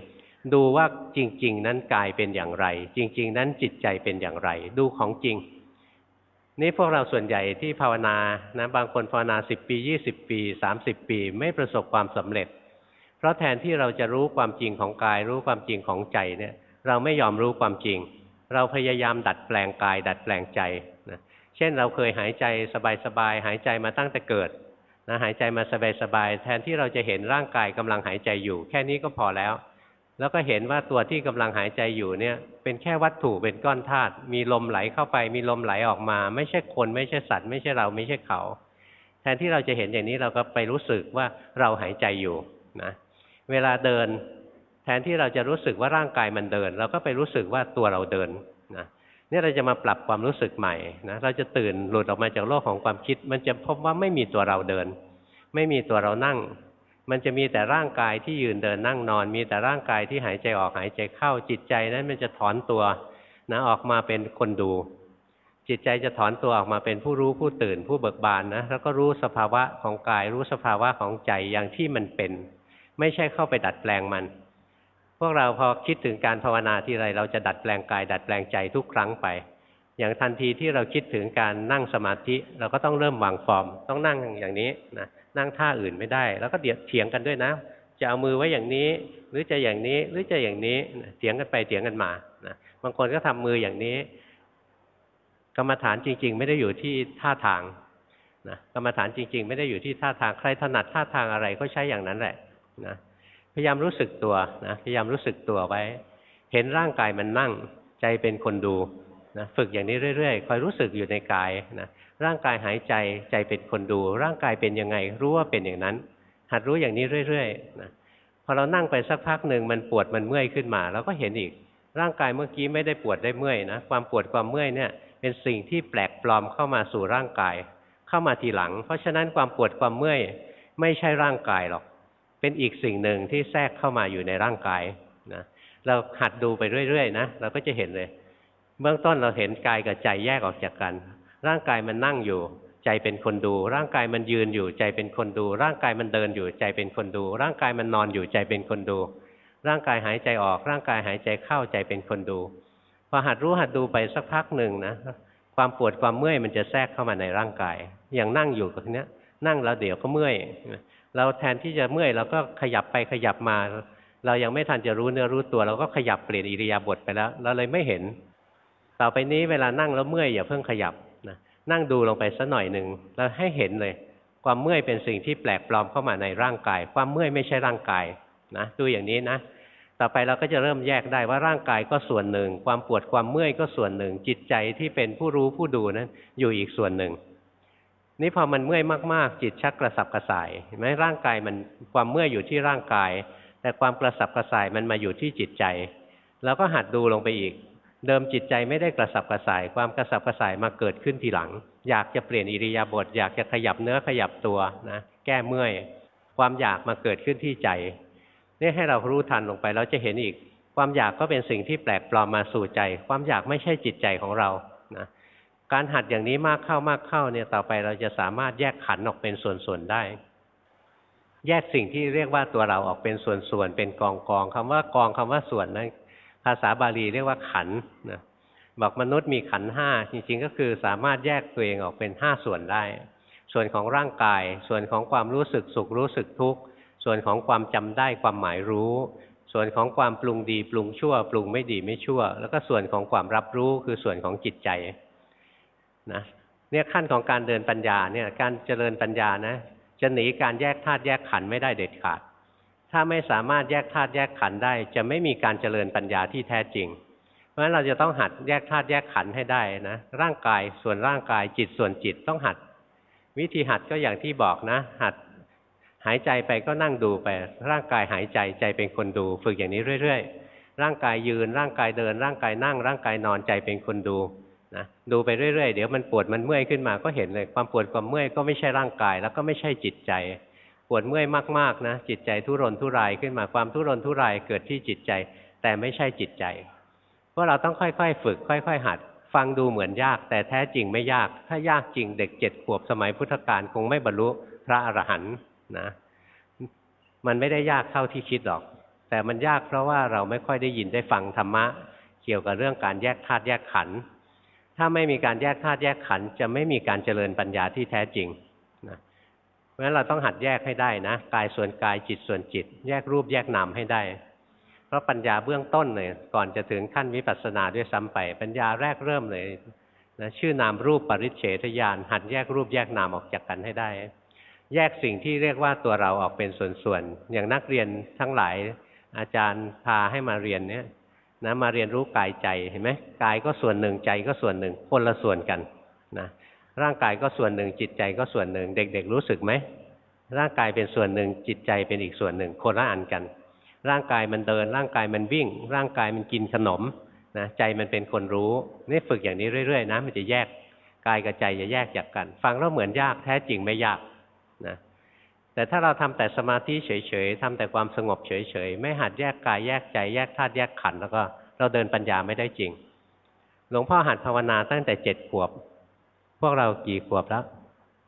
ดูว่าจริง ๆ นั้นกายเป็นอย่างไร จริง ๆ นั้นจิตใจเป็นอย่างไร ดูของจริง นี่พวกเราส่วนใหญ่ที่ภาวนานะบางคนภาวนาสิบปียี่สิบปีสามสิบปี ไม่ประสบความสำเร็จ เพราะแทนที่เราจะรู้ความจริงของกาย รู้ความจริงของใจเนี่ย เราไม่ยอมรู้ความจริง เราพยายามดัดแปลงกาย ดัดแปลงใจนะเช่นเราเคยหายใจสบายๆหายใจมาตั้งแต่เกิด นะหายใจมาสบายๆแทนที่เราจะเห็นร่างกายกำลังหายใจอยู่ แค่นี้ก็พอแล้ว แล้วก็เห็นว่าตัวที่กำลังหายใจอยู่เนี่ย เป็นแค่วัตถุเป็นก้อนธาตุมีลมไหลเข้าไป มีลมไหลออกมา ไม่ใช่คน ไม่ใช่สัตว์ ไม่ใช่เราไม่ใช่เขา แทนที่เราจะเห็นอย่างนี้เราก็ไปรู้สึกว่าเราหายใจอยู่นะเวลาเดิน แทนที่เราจะรู้สึกว่าร่างกายมันเดิน เราก็ไปรู้สึกว่าตัวเราเดิน นะนี่เราจะมาปรับความรู้สึกใหม่นะเราจะตื่นหลุดออกมาจากโลกของความคิด มันจะพบว่าไม่มีตัวเราเดิน ไม่มีตัวเรานั่ง มันจะมีแต่ร่างกายที่ยืนเดินนั่งนอน มีแต่ร่างกายที่หายใจออกหายใจเข้าจิตใจนั้นมันจะถอนตัวนะออกมาเป็นคนดู จิตใจจะถอนตัวออกมาเป็นผู้รู้ผู้ตื่นผู้เบิกบานนะแล้วก็รู้สภาวะของกายรู้สภาวะของใจอย่างที่มันเป็น ไม่ใช่เข้าไปดัดแปลงมัน พวกเราพอคิดถึงการภาวนาที่ไร เราจะดัดแปลงกาย ดัดแปลงใจทุกครั้งไป อย่างทันทีที่เราคิดถึงการนั่งสมาธิเราก็ต้องเริ่มวางฟอร์ม ต้องนั่งอย่างนี้นะนั่งท่าอื่นไม่ได้ แล้วก็เดี๋ยวเถียงกันด้วยนะ จะเอามือไว้อย่างนี้ หรือจะอย่างนี้หรือจะอย่างนี้เถียงกันไปเถียงกันมานะบางคนก็ทำมืออย่างนี้ กรรมฐานจริง ๆ ไม่ได้อยู่ที่ท่าทางนะกรรมฐานจริง ๆ ไม่ได้อยู่ที่ท่าทางใครถนัดท่าทางอะไรก็ใช้อย่างนั้นแหละนะ พยายามรู้สึกตัวนะพยายามรู้สึกตัวไว้ เห็นร่างกายมันนั่ง ใจเป็นคนดูนะฝึกอย่างนี้เรื่อยๆคอยรู้สึกอยู่ในกายนะร่างกายหายใจใจเป็นคนดู ร่างกายเป็นยังไง รู้ว่าเป็นอย่างนั้น หัดรู้อย่างนี้เรื่อยๆนะพอเรานั่งไปสักพักหนึ่งมันปวดมันเมื่อยขึ้นมาเราก็เห็นอีก ร่างกายเมื่อกี้ไม่ได้ปวดได้เมื่อยนะความปวดความเมื่อยเนี่ยเป็นสิ่งที่แปลกปลอมเข้ามาสู่ร่างกาย เข้ามาทีหลัง เพราะฉะนั้นความปวดความเมื่อยไม่ใช่ร่างกายหรอก เป็นอีกสิ่งหนึ่งที่แทรกเข้ามาอยู่ในร่างกายนะเราหัดดูไปเรื่อยๆนะเราก็จะเห็นเลย เบื้องต้นเราเห็นกายกับใจแยกออกจากกัน ร่างกายมันนั่งอยู่ใจเป็นคนดู ร่างกายมันยืนอยู่ใจเป็นคนดู ร่างกายมันเดินอยู่ใจเป็นคนดู ร่างกายมันนอนอยู่ใจเป็นคนดู ร่างกายหายใจออก ร่างกายหายใจเข้าใจเป็นคนดูพอหัดรู้หัดดูไปสักพักหนึ่งนะความปวดความเมื่อยมันจะแทรกเข้ามาในร่างกาย อย่างนั่งอยู่กับเนี้ย นั่งแล้วเดี๋ยวก็เมื่อย เราแทนที่จะเมื่อยเราก็ขยับไปขยับมา เรายังไม่ทันจะรู้เนื้อรู้ตัว เราก็ขยับเปลี่ยนอิริยาบถไปแล้ว เราเลยไม่เห็น ต่อไปนี้เวลานั่งแล้วเมื่อยอย่าเพิ่งขยับนะนั่งดูลงไปสักหน่อยหนึ่งแล้วให้เห็นเลย ความเมื่อยเป็นสิ่งที่แปลกปลอมเข้ามาในร่างกาย ความเมื่อยไม่ใช่ร่างกายนะดูอย่างนี้นะต่อไปเราก็จะเริ่มแยกได้ว่าร่างกายก็ส่วนหนึ่ง ความปวดความเมื่อยก็ส่วนหนึ่ง จิตใจที่เป็นผู้รู้ผู้ดูนั้นอยู่อีกส่วนหนึ่ง นี่พอมันเมื่อยมากๆ จิตชักกระสับกระส่ายเห็นไหมร่างกายมันความเมื่อยอยู่ที่ร่างกาย แต่ความกระสับกระส่ายมันมาอยู่ที่จิตใจ แล้วก็หัดดูลงไปอีก เดิมจิตใจไม่ได้กระสับกระส่าย ความกระสับกระส่ายมาเกิดขึ้นทีหลัง อยากจะเปลี่ยนอิริยาบถอยากจะขยับเนื้อขยับตัวนะแก้เมื่อยความอยากมาเกิดขึ้นที่ใจนี่ให้เรารู้ทันลงไปเราจะเห็นอีก ความอยากก็เป็นสิ่งที่แปลกปลอมมาสู่ใจ ความอยากไม่ใช่จิตใจของเรา การหัดอย่างนี้มากเข้ามากเข้าเนี่ยต่อไปเราจะสามารถแยกขันออกเป็นส่วนๆได้ แยกสิ่งที่เรียกว่าตัวเราออกเป็นส่วนๆเป็นกองกองคำว่ากองคำว่าส่วนนั้นภาษาบาลีเรียกว่าขันนะบอกมนุษย์มีขันห้าจริงๆ ก็คือสามารถแยกตัวเองออกเป็นห้าส่วนได้ ส่วนของร่างกาย ส่วนของความรู้สึกสุขรู้สึกทุกข์ส่วนของความจำได้ความหมายรู้ ส่วนของความปรุงดี ปรุงชั่ว ปรุงไม่ดีไม่ชั่ว แล้วก็ส่วนของความรับรู้คือส่วนของจิตใจ นะเนี่ยขั้นของการเดินปัญญาเนี่ยการเจริญปัญญานะจะหนีการแยกธาตุแยกขันธ์ไม่ได้เด็ดขาด ถ้าไม่สามารถแยกธาตุแยกขันธ์ได้ จะไม่มีการเจริญปัญญาที่แท้จริง เพราะฉะนั้นเราจะต้องหัดแยกธาตุแยกขันธ์ให้ได้นะร่างกายส่วนร่างกายจิตส่วนจิตต้องหัด วิธีหัดก็อย่างที่บอกนะ หัดหายใจไปก็นั่งดูไป ร่างกายหายใจใจเป็นคนดู ฝึกอย่างนี้เรื่อย ๆ ร่างกายยืนร่างกายเดิน ร่างกายนั่ง ร่างกายนอนใจเป็นคนดู นะดูไปเรื่อยๆ เดี๋ยวมันปวดมันเมื่อยขึ้นมาก็เห็นเลย ความปวดความเมื่อยก็ไม่ใช่ร่างกาย แล้วก็ไม่ใช่จิตใจ ปวดเมื่อยมากๆนะจิตใจทุรนทุรายขึ้นมาความทุรนทุรายเกิดที่จิตใจ แต่ไม่ใช่จิตใจ เพราะเราต้องค่อยๆ ฝึก ค่อย ๆ หัด ฟังดูเหมือนยาก แต่แท้จริงไม่ยาก ถ้ายากจริงเด็กเจ็ดขวบสมัยพุทธกาลคงไม่บรรลุพระอรหันต์นะ มันไม่ได้ยากเท่าที่คิดหรอก แต่มันยากเพราะว่าเราไม่ค่อยได้ยินได้ฟังธรรมะ เกี่ยวกับเรื่องการแยกธาตุแยกขันธ์ ถ้าไม่มีการแยกธาตุแยกขันธ์จะไม่มีการเจริญปัญญาที่แท้จริงนะเพราะฉะนั้นเราต้องหัดแยกให้ได้นะกายส่วนกายจิตส่วนจิต แยกรูปแยกนามให้ได้ เพราะปัญญาเบื้องต้นเลยก่อนจะถึงขั้นวิปัสสนาด้วยซ้ำไป ปัญญาแรกเริ่มเลยนะชื่อนามรูปปริเฉทญาณหัดแยกรูปแยกนามออกจากกันให้ได้ แยกสิ่งที่เรียกว่าตัวเราออกเป็นส่วนๆอย่างนักเรียนทั้งหลายอาจารย์พาให้มาเรียนเนี่ย นะมาเรียนรู้กายใจเห็นไหมกายก็ส่วนหนึ่งใจก็ส่วนหนึ่งคนละส่วนกันนะร่างกายก็ส่วนหนึ่งจิตใจก็ส่วนหนึ่ง เด็ก ๆ รู้สึกไหมร่างกายเป็นส่วนหนึ่งจิตใจเป็นอีกส่วนหนึ่ง คนละอันกัน ร่างกายมันเดิน ร่างกายมันวิ่ง ร่างกายมันกินขนมนะใจมันเป็นคนรู้นี่ฝึกอย่างนี้เรื่อย ๆ นะ มันจะแยกกายกับใจจะแยกจากกัน ฟังแล้วเหมือนยากแท้จริงไม่ยากนะ แต่ถ้าเราทำแต่สมาธิเฉยๆทำแต่ความสงบเฉยๆไม่หัดแยกกายแยกใจแยกธาตุแยกขันธ์แล้วก็เราเดินปัญญาไม่ได้จริง หลวงพ่อหัดภาวนาตั้งแต่เจ็ดขวบ พวกเรากี่ขวบแล้ว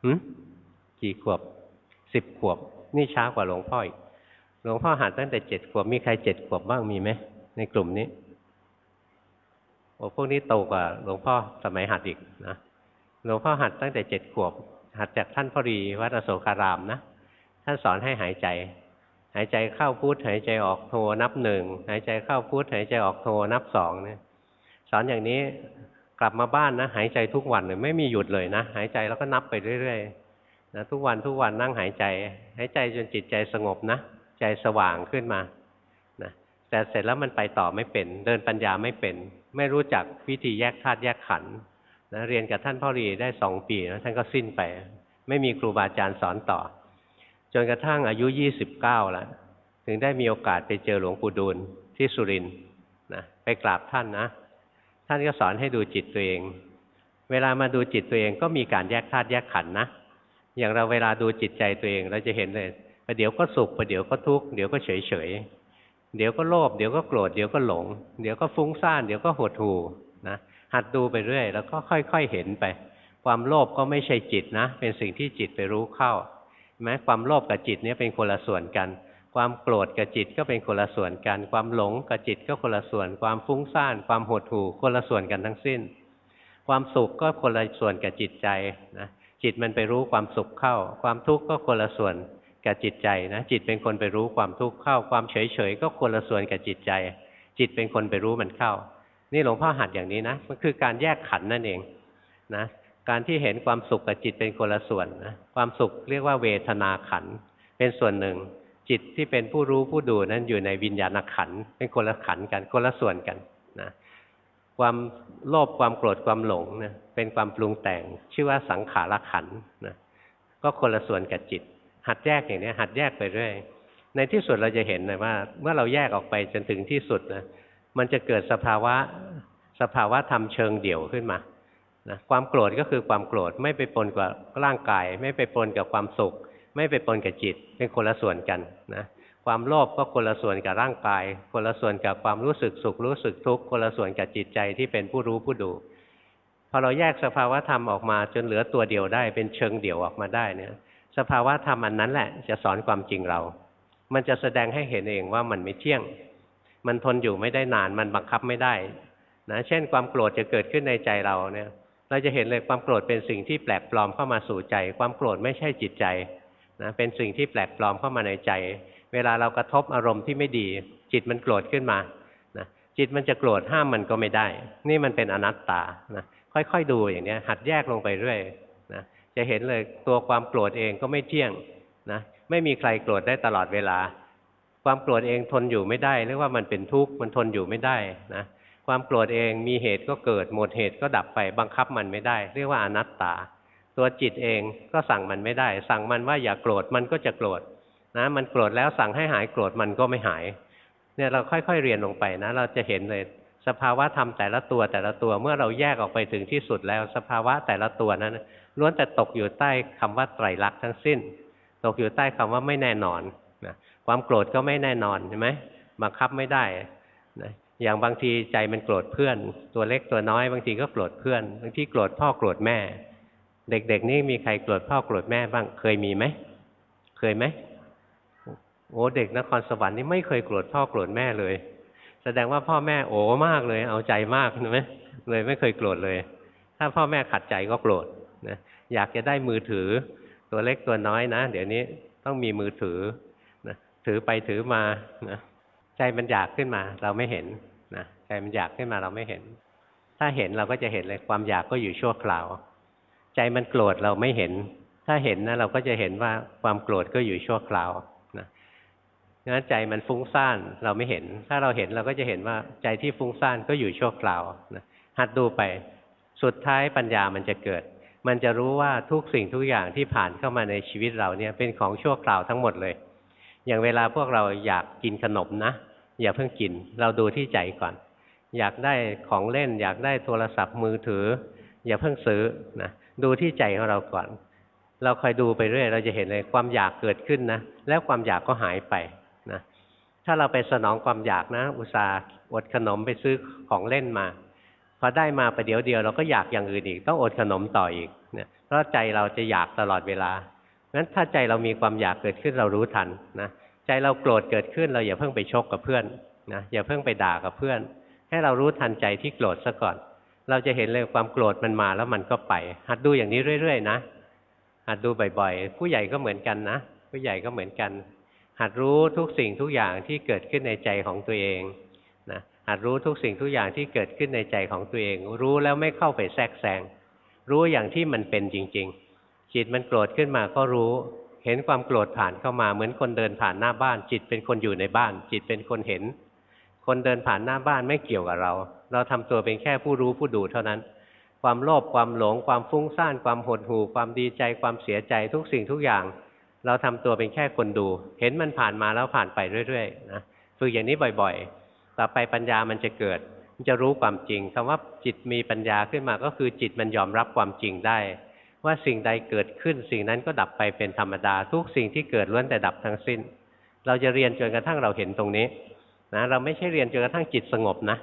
หืมกี่ขวบสิบขวบ นี่ช้ากว่าหลวงพ่ออีกหลวงพ่อหัดตั้งแต่เจ็ดขวบมีใครเจ็ดขวบบ้างมีไหมในกลุ่มนี้โอ้พวกนี้โตกว่าหลวงพ่อสมัยหัดอีกนะหลวงพ่อหัดตั้งแต่เจ็ดขวบ หัดจากท่านพอดีวัดอโศการามนะ ท่านสอนให้หายใจ หายใจเข้าพุทหายใจออกโทนับหนึ่งหายใจเข้าพุทหายใจออกโทนับสองเนี่ยสอนอย่างนี้กลับมาบ้านนะหายใจทุกวันเลยไม่มีหยุดเลยนะหายใจแล้วก็นับไปเรื่อยๆนะทุกวันทุกวันนั่งหายใจ หายใจจนจิตใจสงบนะใจสว่างขึ้นมานะแต่เสร็จแล้วมันไปต่อไม่เป็น เดินปัญญาไม่เป็น ไม่รู้จักวิธีแยกธาตุแยกขันธ์นะเรียนกับท่านพ่อรีได้สองปีแล้วท่านก็สิ้นไป ไม่มีครูบาอาจารย์สอนต่อ จนกระทั่งอายุยี่สิบเก้าแล้วถึงได้มีโอกาสไปเจอหลวงปู่ดูลที่สุรินทร์นะไปกราบท่านนะ ท่านก็สอนให้ดูจิตตัวเอง เวลามาดูจิตตัวเองก็มีการแยกธาตุแยกขันธ์นะ อย่างเราเวลาดูจิตใจตัวเองเราจะเห็นเลยประเดี๋ยวก็สุขประเดี๋ยวก็ทุกข์เดี๋ยวก็เฉยเฉยเดี๋ยวก็โลภเดี๋ยวก็โกรธเดี๋ยวก็หลง เดี๋ยวก็ฟุ้งซ่านเดี๋ยวก็หดหู่นะหัดดูไปเรื่อย แล้วก็ค่อย ๆเห็นไป ความโลภก็ไม่ใช่จิตนะ เป็นสิ่งที่จิตไปรู้เข้า แม้ความโลภกับจิตนี้เป็นคนละส่วนกัน ความโกรธกับจิตก็เป็นคนละส่วนกัน ความหลงกับจิตก็คนละส่วน ความฟุ้งซ่าน ความหดหู่คนละส่วนกันทั้งสิ้น ความสุขก็คนละส่วนกับจิตใจนะจิตมันไปรู้ความสุขเข้า ความทุกข์ก็คนละส่วนกับจิตใจนะจิตเป็นคนไปรู้ความทุกข์เข้า ความเฉยเฉยก็คนละส่วนกับจิตใจ จิตเป็นคนไปรู้มันเข้า นี่หลวงพ่อหัดอย่างนี้นะมันคือการแยกขันนั่นเองนะ การที่เห็นความสุขกับจิตเป็นคนละส่วนนะความสุขเรียกว่าเวทนาขันเป็นส่วนหนึ่ง จิตที่เป็นผู้รู้ผู้ดูนั้นอยู่ในวิญญาณขันเป็นคนละขันกันคนละส่วนกันนะความโลภความโกรธความหลงนี่ยเป็นความปรุงแต่งชื่อว่าสังขารขันนะก็คนละส่วนกับจิต หัดแยกอย่างนี้หัดแยกไปเรื่อยในที่สุดเราจะเห็นเลยว่า เมื่อเราแยกออกไปจนถึงที่สุดนะมันจะเกิดสภาวะสภาวะธรรมเชิงเดี่ยวขึ้นมา นะความโกรธก็คือความโกรธไม่ไปปนกับร่างกาย ไม่ไปปนกับความสุข ไม่ไปปนกับจิต เป็นคนละส่วนกันนะความโลภก็คนละส่วนกับร่างกาย คนละส่วนกับความรู้สึกสุขรู้สึกทุกข์คนละส่วนกับจิตใจที่เป็นผู้รู้ผู้ดูพอเราแยกสภาวะธรรมออกมาจนเหลือตัวเดียวได้ เป็นเชิงเดี่ยวออกมาได้เนี่ยสภาวะธรรมอันนั้นแหละจะสอนความจริงเรา มันจะแสดงให้เห็นเองว่ามันไม่เที่ยง มันทนอยู่ไม่ได้นาน มันบังคับไม่ได้นะเช่นความโกรธจะเกิดขึ้นในใจเราเนี่ย เราจะเห็นเลยความโกรธเป็นสิ่งที่แปลกปลอมเข้ามาสู่ใจ ความโกรธไม่ใช่จิตใจนะเป็นสิ่งที่แปลกปลอมเข้ามาในใจ เวลาเรากระทบอารมณ์ที่ไม่ดี จิตมันโกรธขึ้นมานะจิตมันจะโกรธห้ามมันก็ไม่ได้ นี่มันเป็นอนัตตานะค่อยๆดูอย่างนี้หัดแยกลงไปเรื่อยนะจะเห็นเลยตัวความโกรธเองก็ไม่เที่ยงนะไม่มีใครโกรธได้ตลอดเวลา ความโกรธเองทนอยู่ไม่ได้เรียกว่ามันเป็นทุกข์มันทนอยู่ไม่ได้นะ ความโกรธเองมีเหตุก็เกิดหมดเหตุก็ดับไปบังคับมันไม่ได้ เรียกว่าอนัตตา ตัวจิตเองก็สั่งมันไม่ได้ สั่งมันว่าอย่าโกรธมันก็จะโกรธนะมันโกรธแล้วสั่งให้หายโกรธมันก็ไม่หายเนี่ยเราค่อยๆเรียนลงไปนะ เราจะเห็นเลยสภาวะธรรมแต่ละตัวแต่ละตัวเมื่อเราแยกออกไปถึงที่สุดแล้ว สภาวะแต่ละตัวนั้นล้วนแต่ตกอยู่ใต้คำว่าไตรลักษณ์ทั้งสิ้น ตกอยู่ใต้คำว่าไม่แน่นอนนะความโกรธก็ไม่แน่นอนใช่ไหมบังคับไม่ได้ อย่างบางทีใจมันโกรธเพื่อน ตัวเล็กตัวน้อยบางทีก็โกรธเพื่อน บางทีโกรธพ่อโกรธแม่ เด็กๆนี่มีใครโกรธพ่อโกรธแม่บ้างเคยมีไหมเคยไหมโอ้เด็กนครสวรรค์นี่ไม่เคยโกรธพ่อโกรธแม่เลย แสดงว่าพ่อแม่โอ้มากเลย เอาใจมากใช่ไหมเลยไม่เคยโกรธเลย ถ้าพ่อแม่ขัดใจก็โกรธนะอยากจะได้มือถือ ตัวเล็กตัวน้อยนะ เดี๋ยวนี้ต้องมีมือถือนะถือไปถือมานะ ใจมันอยากขึ้นมา เราไม่เห็นนะใจมันอยากขึ้นมาเราไม่เห็น ถ้าเห็นเราก็จะเห็นเลยความอยากก็อยู่ชั่วคราว ใจมันโกรธเราไม่เห็น ถ้าเห็นนะเราก็จะเห็นว่าความโกรธก็อยู่ชั่วคราวนะงั้นใจมันฟุ้งซ่านเราไม่เห็น ถ้าเราเห็นเราก็จะเห็นว่าใจที่ฟุ้งซ่านก็อยู่ชั่วคราวนะหัดดูไป สุดท้ายปัญญามันจะเกิด มันจะรู้ว่าทุกสิ่งทุกอย่างที่ผ่านเข้ามาในชีวิตเราเนี่ยเป็นของชั่วคราวทั้งหมดเลย อย่างเวลาพวกเราอยากกินขนมนะ อย่าเพิ่งกิน เราดูที่ใจก่อน อยากได้ของเล่น อยากได้โทรศัพท์มือถือ อย่าเพิ่งซื้อนะดูที่ใจของเราก่อน เราคอยดูไปเรื่อย เราจะเห็นเลยความอยากเกิดขึ้นนะ แล้วความอยากก็หายไปนะถ้าเราไปสนองความอยากนะ อุตส่าห์อดขนมไปซื้อของเล่นมาพอได้มาประเดี๋ยวเดียวเราก็อยากอย่างอื่นอีก ต้องอดขนมต่ออีกเนี่ยเพราะใจเราจะอยากตลอดเวลา งั้นถ้าใจเรามีความอยากเกิดขึ้นเรารู้ทันนะใจเราโกรธเกิดขึ้นเราอย่าเพิ่งไปชกกับเพื่อนนะอย่าเพิ่งไปด่ากับเพื่อน ให้เรารู้ทันใจที่โกรธซะก่อน เราจะเห็นเลยความโกรธมันมาแล้วมันก็ไป หัดดูอย่างนี้เรื่อย ๆ นะ หัดดูบ่อยๆ ผู้ใหญ่ก็เหมือนกันนะผู้ใหญ่ก็เหมือนกัน หัดรู้ทุกสิ่งทุกอย่างที่เกิดขึ้นในใจของตัวเองนะหัดรู้ทุกสิ่งทุกอย่างที่เกิดขึ้นในใจของตัวเอง รู้แล้วไม่เข้าไปแทรกแซงรู้อย่างที่มันเป็นจริง ๆ จิตมันโกรธขึ้นมาก็รู้ เห็นความโกรธผ่านเข้ามาเหมือนคนเดินผ่านหน้าบ้าน จิตเป็นคนอยู่ในบ้าน จิตเป็นคนเห็น คนเดินผ่านหน้าบ้านไม่เกี่ยวกับเรา เราทำตัวเป็นแค่ผู้รู้ผู้ดูเท่านั้น ความโลภความหลง ความฟุ้งซ่านความหดหู่ ความดีใจความเสียใจทุกสิ่งทุกอย่าง เราทำตัวเป็นแค่คนดู เห็นมันผ่านมาแล้วผ่านไปเรื่อยๆนะฝึกอย่างนี้บ่อยๆ ต่อไปปัญญามันจะเกิดมันจะรู้ความจริงคำว่าจิตมีปัญญาขึ้นมาก็คือจิตมันยอมรับความจริงได้ ว่าสิ่งใดเกิดขึ้น สิ่งนั้นก็ดับไปเป็นธรรมดา ทุกสิ่งที่เกิดล้วนแต่ดับทั้งสิ้น เราจะเรียนจนกระทั่งเราเห็นตรงนี้นะเราไม่ใช่เรียนจนกระทั่งจิตสงบนะ